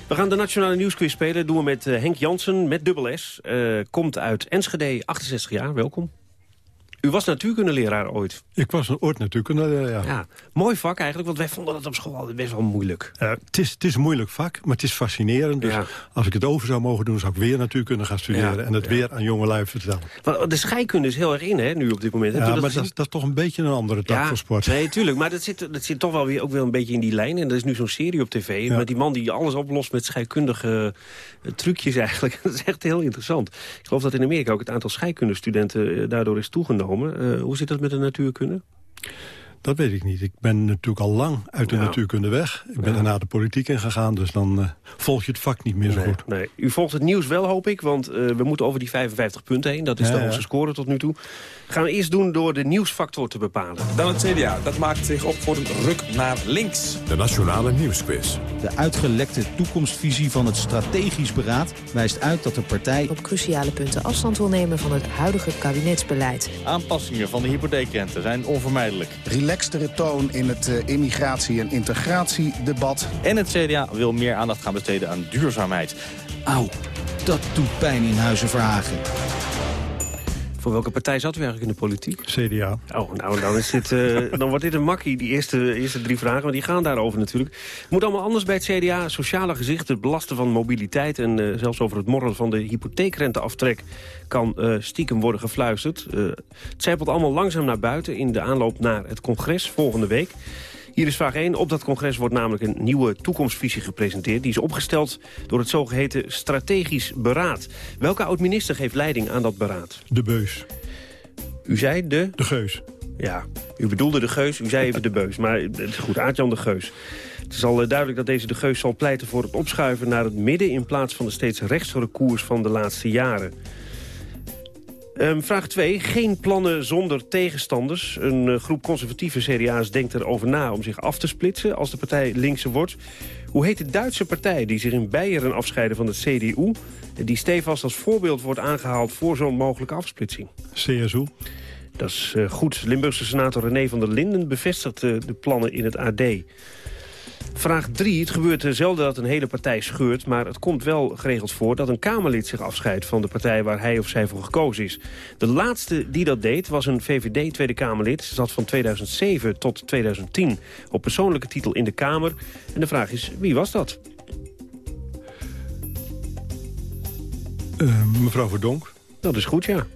Speaker 13: We gaan de Nationale Nieuwsquiz spelen. Dat doen we met eh, Henk Jansen, met dubbel S. Eh, komt uit Enschede, 68 jaar. Welkom. U was natuurkundeleraar ooit.
Speaker 25: Ik was een ooit natuurkunde, ja.
Speaker 13: Ja, mooi vak eigenlijk, want wij vonden dat op school altijd best wel moeilijk.
Speaker 25: Het, is, het is een moeilijk vak, maar het is fascinerend. Dus
Speaker 13: Ja.
Speaker 25: als ik het over zou mogen doen, zou ik weer natuurkunde gaan studeren... En het weer aan jonge lui vertellen.
Speaker 13: Want de scheikunde is heel erg in, hè, nu op dit moment.
Speaker 25: Ja,
Speaker 13: dat
Speaker 25: maar dat, is- dat is toch een beetje een andere tak voor sport.
Speaker 13: Nee, tuurlijk. Maar dat zit, dat zit toch wel weer, ook wel een beetje in die lijn. En er is nu zo'n serie op tv met die man die alles oplost met scheikundige eh, trucjes eigenlijk. Dat is echt heel interessant. Ik geloof dat in Amerika ook het aantal scheikundestudenten eh, daardoor is toegenomen. Eh, hoe zit dat met de natuurkunde?
Speaker 25: Dat weet ik niet. Ik ben natuurlijk al lang uit de
Speaker 13: Ja.
Speaker 25: natuurkunde weg. Ik ben daarna de politiek ingegaan, dus dan eh, volg je het vak niet meer zo goed.
Speaker 13: nee. U volgt het nieuws wel, hoop ik, want eh, we moeten over die 55 punten heen. Dat is
Speaker 25: Ja,
Speaker 13: de
Speaker 25: ja.
Speaker 13: hoogste score tot nu toe. Gaan we eerst doen door de nieuwsfactor te bepalen.
Speaker 26: Dan het CDA. Dat maakt zich op voor een ruk naar links.
Speaker 1: De Nationale Nieuwsquiz.
Speaker 27: De uitgelekte toekomstvisie van het strategisch beraad wijst uit dat de partij
Speaker 28: op cruciale punten afstand wil nemen van het huidige kabinetsbeleid.
Speaker 29: Aanpassingen van de hypotheekrente zijn onvermijdelijk.
Speaker 30: Relaxtere toon in het eh, immigratie- en integratiedebat.
Speaker 29: En het CDA wil meer aandacht gaan besteden aan duurzaamheid.
Speaker 27: Auw, dat doet pijn in Huizen Verhagen.
Speaker 13: Voor welke partij zat u eigenlijk in de politiek?
Speaker 25: CDA.
Speaker 13: Oh, nou, dan, is dit, eh, dan wordt dit een makkie, die eerste, eerste drie vragen. Want die gaan daarover natuurlijk. Het moet allemaal anders bij het CDA. Sociale gezichten, het belasten van mobiliteit... en eh, zelfs over het morren van de hypotheekrenteaftrek... kan eh, stiekem worden gefluisterd. Het zijpelt allemaal langzaam naar buiten... in de aanloop naar het congres volgende week. Hier is vraag 1. Op dat congres wordt namelijk een nieuwe toekomstvisie gepresenteerd. Die is opgesteld door het zogeheten strategisch beraad. Welke oud-minister geeft leiding aan dat beraad?
Speaker 25: De beus.
Speaker 13: U zei de?
Speaker 25: De geus.
Speaker 13: Ja, u bedoelde de geus, u zei even de beus. Maar het is goed, Aartjan de Geus. Het is al eh, duidelijk dat deze de geus zal pleiten voor het opschuiven naar het midden... in plaats van de steeds rechtsere koers van de laatste jaren. Ehm, vraag 2. Geen plannen zonder tegenstanders. Een eh, groep conservatieve CDA's denkt erover na om zich af te splitsen... als de partij linkse wordt. Hoe heet de Duitse partij die zich in Beieren afscheiden van de CDU... en die stevast als voorbeeld wordt aangehaald voor zo'n mogelijke afsplitsing?
Speaker 25: CSU.
Speaker 13: Dat is eh, goed. Limburgse senator René van der Linden bevestigt eh, de plannen in het AD. Vraag 3. Het gebeurt zelden dat een hele partij scheurt... maar het komt wel geregeld voor dat een Kamerlid zich afscheidt... van de partij waar hij of zij voor gekozen is. De laatste die dat deed was een VVD-Tweede Kamerlid. Ze zat van 2007 tot 2010 op persoonlijke titel in de Kamer. En de vraag is, wie was dat?
Speaker 25: Eh, mevrouw Verdonk.
Speaker 13: Dat is goed, ja.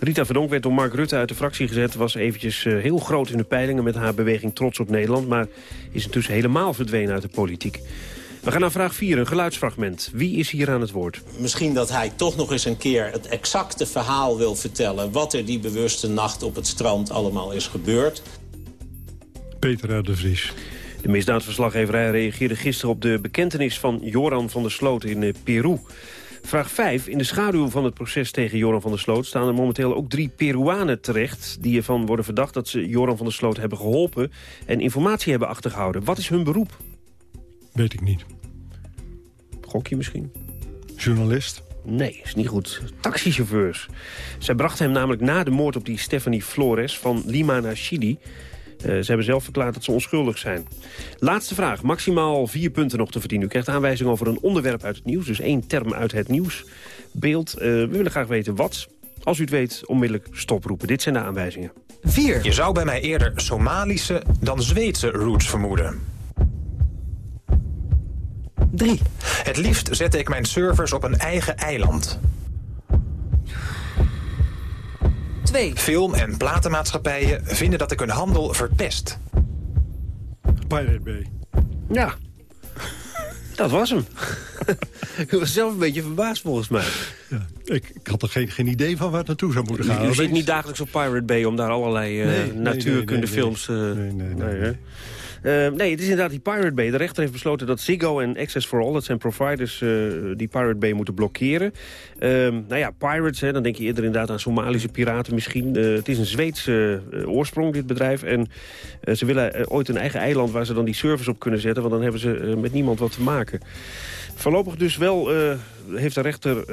Speaker 13: Rita Verdonk werd door Mark Rutte uit de fractie gezet. Was eventjes eh, heel groot in de peilingen met haar beweging Trots op Nederland. Maar is intussen helemaal verdwenen uit de politiek. We gaan naar vraag 4, een geluidsfragment. Wie is hier aan het woord?
Speaker 31: Misschien dat hij toch nog eens een keer het exacte verhaal wil vertellen... wat er die bewuste nacht op het strand allemaal is gebeurd.
Speaker 25: Peter R. de Vries.
Speaker 13: De misdaadverslaggeverij reageerde gisteren op de bekentenis van Joran van der Sloot in eh, Peru. Vraag 5. In de schaduw van het proces tegen Joran van der Sloot... staan er momenteel ook drie Peruanen terecht... die ervan worden verdacht dat ze Joran van der Sloot hebben geholpen... en informatie hebben achtergehouden. Wat is hun beroep?
Speaker 25: Weet ik niet.
Speaker 13: Gokje misschien?
Speaker 25: Journalist.
Speaker 13: Nee, is niet goed. Taxichauffeurs. Zij brachten hem namelijk na de moord op die Stephanie Flores van Lima naar Chili. Eh, ze hebben zelf verklaard dat ze onschuldig zijn. Laatste vraag. Maximaal vier punten nog te verdienen. U krijgt aanwijzing over een onderwerp uit het nieuws. Dus één term uit het nieuwsbeeld. Uh, we willen graag weten wat. Als u het weet, onmiddellijk stoproepen. Dit zijn de aanwijzingen.
Speaker 32: 4. Je zou bij mij eerder Somalische dan Zweedse roots vermoeden.
Speaker 23: 3.
Speaker 32: Het liefst zette ik mijn servers op een eigen eiland.
Speaker 23: 2.
Speaker 32: Film- en platenmaatschappijen vinden dat ik hun handel verpest.
Speaker 25: Pirate Bay.
Speaker 13: Ja, dat was hem. U was zelf een beetje verbaasd volgens mij.
Speaker 25: Ja, ik, ik had er geen, geen idee van waar het naartoe zou moeten gaan.
Speaker 13: U zit niet dagelijks op Pirate Bay om daar allerlei uh, nee, natuurkundefilms...
Speaker 25: Nee, nee, nee, nee, nee,
Speaker 13: nee, het is inderdaad die Pirate Bay. De rechter heeft besloten dat Ziggo en Access for All... dat zijn providers uh, die Pirate Bay moeten blokkeren. Uh, nou ja, pirates, hè, dan denk je eerder inderdaad aan Somalische piraten misschien. het is een Zweedse oorsprong, dit bedrijf. En ze willen ooit een eigen eiland waar ze dan die servers op kunnen zetten... want dan hebben ze met niemand wat te maken. Voorlopig dus wel heeft de rechter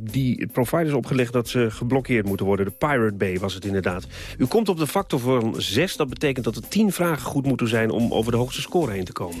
Speaker 13: die providers opgelegd dat ze geblokkeerd moeten worden. De Pirate Bay was het inderdaad. U komt op de factor van 6. Dat betekent dat er 10 vragen goed moeten zijn om over de hoogste score heen te komen.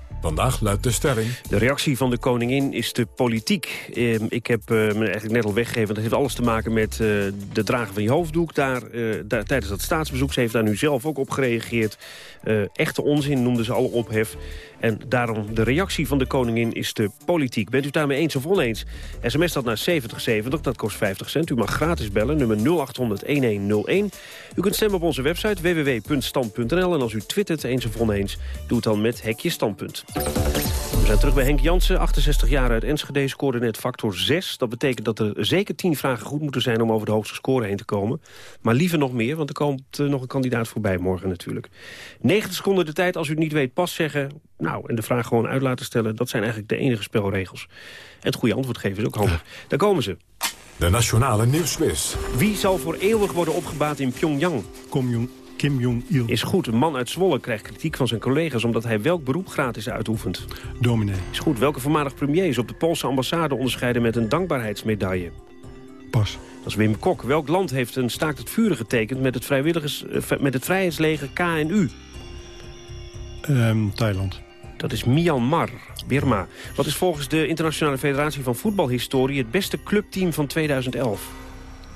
Speaker 1: Vandaag luidt de stelling.
Speaker 13: De reactie van de koningin is de politiek. Ehm, ik heb uh, me eigenlijk net al weggegeven. Dat heeft alles te maken met uh, de dragen van je hoofddoek. Daar, uh, daar, tijdens dat staatsbezoek. Ze heeft daar nu zelf ook op gereageerd. echte onzin noemden ze alle ophef. En daarom de reactie van de koningin is de politiek. Bent u daarmee eens of oneens? SMS dat naar 7070, dat kost 50 cent. U mag gratis bellen, nummer 0800-1101. U kunt stemmen op onze website www.stand.nl. En als u twittert eens of oneens, doe het dan met Hekje Standpunt. We zijn terug bij Henk Jansen, 68 jaar uit Enschede, scoorde net factor 6. Dat betekent dat er zeker 10 vragen goed moeten zijn om over de hoogste score heen te komen. Maar liever nog meer, want er komt uh, nog een kandidaat voorbij morgen natuurlijk. 90 seconden de tijd, als u het niet weet, pas zeggen. Nou, en de vraag gewoon uit laten stellen, dat zijn eigenlijk de enige spelregels. En het goede antwoord geven is ook handig. Daar komen ze.
Speaker 1: De Nationale Nieuwsquiz.
Speaker 13: Wie zal voor eeuwig worden opgebaat in Pyongyang?
Speaker 25: Kom Kim Jong-il.
Speaker 13: Is goed. Een man uit Zwolle krijgt kritiek van zijn collega's... omdat hij welk beroep gratis uitoefent.
Speaker 25: Dominee.
Speaker 13: Is goed. Welke voormalig premier is op de Poolse ambassade onderscheiden... met een dankbaarheidsmedaille?
Speaker 25: Pas.
Speaker 13: Dat is Wim Kok. Welk land heeft een staakt het vuren getekend... met het, vrijwilligers, uh, met het vrijheidsleger KNU?
Speaker 25: Um, Thailand.
Speaker 13: Dat is Myanmar, Birma. Wat is volgens de Internationale Federatie van Voetbalhistorie... het beste clubteam van 2011?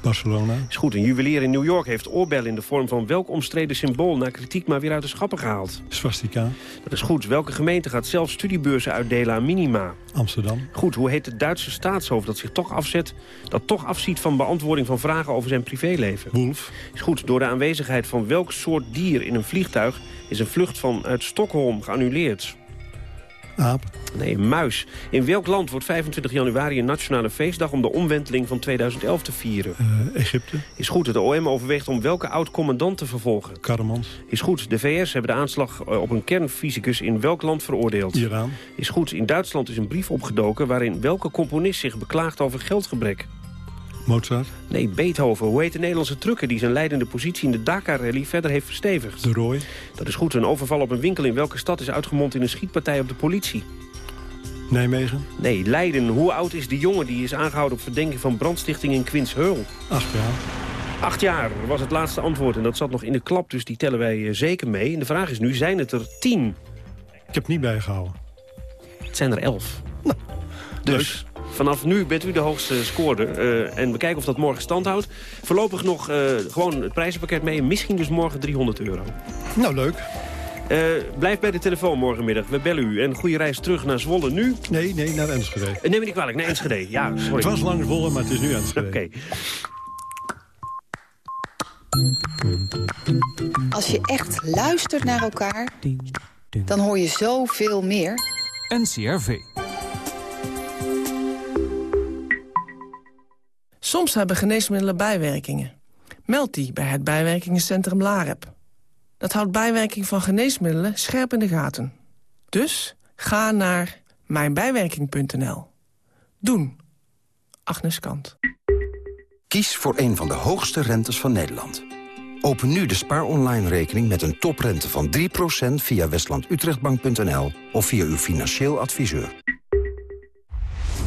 Speaker 25: Barcelona.
Speaker 13: Is goed, een juwelier in New York heeft oorbellen in de vorm van welk omstreden symbool... na kritiek maar weer uit de schappen gehaald?
Speaker 25: Swastika.
Speaker 13: Dat is goed. Welke gemeente gaat zelf studiebeurzen uitdelen aan minima?
Speaker 25: Amsterdam.
Speaker 13: Goed, hoe heet het Duitse staatshoofd dat zich toch afzet... dat toch afziet van beantwoording van vragen over zijn privéleven?
Speaker 25: Wolf.
Speaker 13: Is goed. Door de aanwezigheid van welk soort dier in een vliegtuig... is een vlucht vanuit Stockholm geannuleerd?
Speaker 25: Aap.
Speaker 13: Nee, muis. In welk land wordt 25 januari een nationale feestdag... om de omwenteling van 2011 te vieren?
Speaker 25: Uh, Egypte.
Speaker 13: Is goed. Het OM overweegt om welke oud-commandant te vervolgen?
Speaker 25: Karremans.
Speaker 13: Is goed. De VS hebben de aanslag op een kernfysicus in welk land veroordeeld?
Speaker 25: Iran.
Speaker 13: Is goed. In Duitsland is een brief opgedoken... waarin welke componist zich beklaagt over geldgebrek?
Speaker 25: Mozart?
Speaker 13: Nee, Beethoven. Hoe heet de Nederlandse trucker die zijn leidende positie in de Dakar-rally verder heeft verstevigd?
Speaker 25: De Roy.
Speaker 13: Dat is goed. Een overval op een winkel in welke stad is uitgemond in een schietpartij op de politie?
Speaker 25: Nijmegen?
Speaker 13: Nee, Leiden. Hoe oud is de jongen die is aangehouden op verdenking van brandstichting in Quinshul?
Speaker 25: Acht jaar.
Speaker 13: Acht jaar was het laatste antwoord en dat zat nog in de klap, dus die tellen wij zeker mee. En de vraag is nu, zijn het er tien?
Speaker 25: Ik heb niet bijgehouden.
Speaker 13: Het zijn er elf. Nou, dus... Vanaf nu bent u de hoogste scoorder. Uh, en we kijken of dat morgen stand houdt. Voorlopig nog uh, gewoon het prijzenpakket mee. En misschien dus morgen 300 euro.
Speaker 25: Nou, leuk.
Speaker 13: Uh, blijf bij de telefoon morgenmiddag. We bellen u. En goede reis terug naar Zwolle nu.
Speaker 25: Nee, nee, naar Enschede.
Speaker 13: Uh, neem me niet kwalijk, naar Enschede. Ja, sorry.
Speaker 25: Het was lang Zwolle, maar het is nu Enschede.
Speaker 13: Oké. Okay.
Speaker 33: Als je echt luistert naar elkaar, dan hoor je zoveel meer.
Speaker 34: NCRV.
Speaker 35: Soms hebben geneesmiddelen bijwerkingen. Meld die bij het bijwerkingencentrum LAREP.
Speaker 34: Dat houdt bijwerking van geneesmiddelen scherp in de gaten. Dus ga naar mijnbijwerking.nl. Doen. Agnes Kant.
Speaker 35: Kies voor een van de hoogste rentes van Nederland. Open nu de Spaar Online rekening met een toprente van 3% via westlandutrechtbank.nl of via uw financieel adviseur.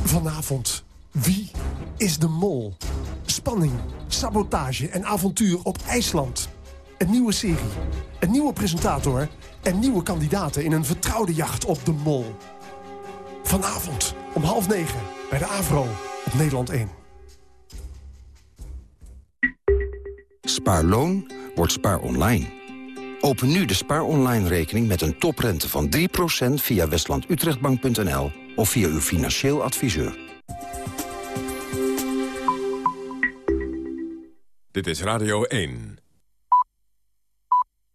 Speaker 36: Vanavond, wie is de mol? Spanning, sabotage en avontuur op IJsland. Een nieuwe serie, een nieuwe presentator en nieuwe kandidaten in een vertrouwde jacht op de mol. Vanavond om half negen bij de AVRO op Nederland 1.
Speaker 35: Spaarloon wordt spaar online. Open nu de spaar online rekening met een toprente van 3% via westlandutrechtbank.nl of via uw financieel adviseur.
Speaker 1: Dit is Radio 1.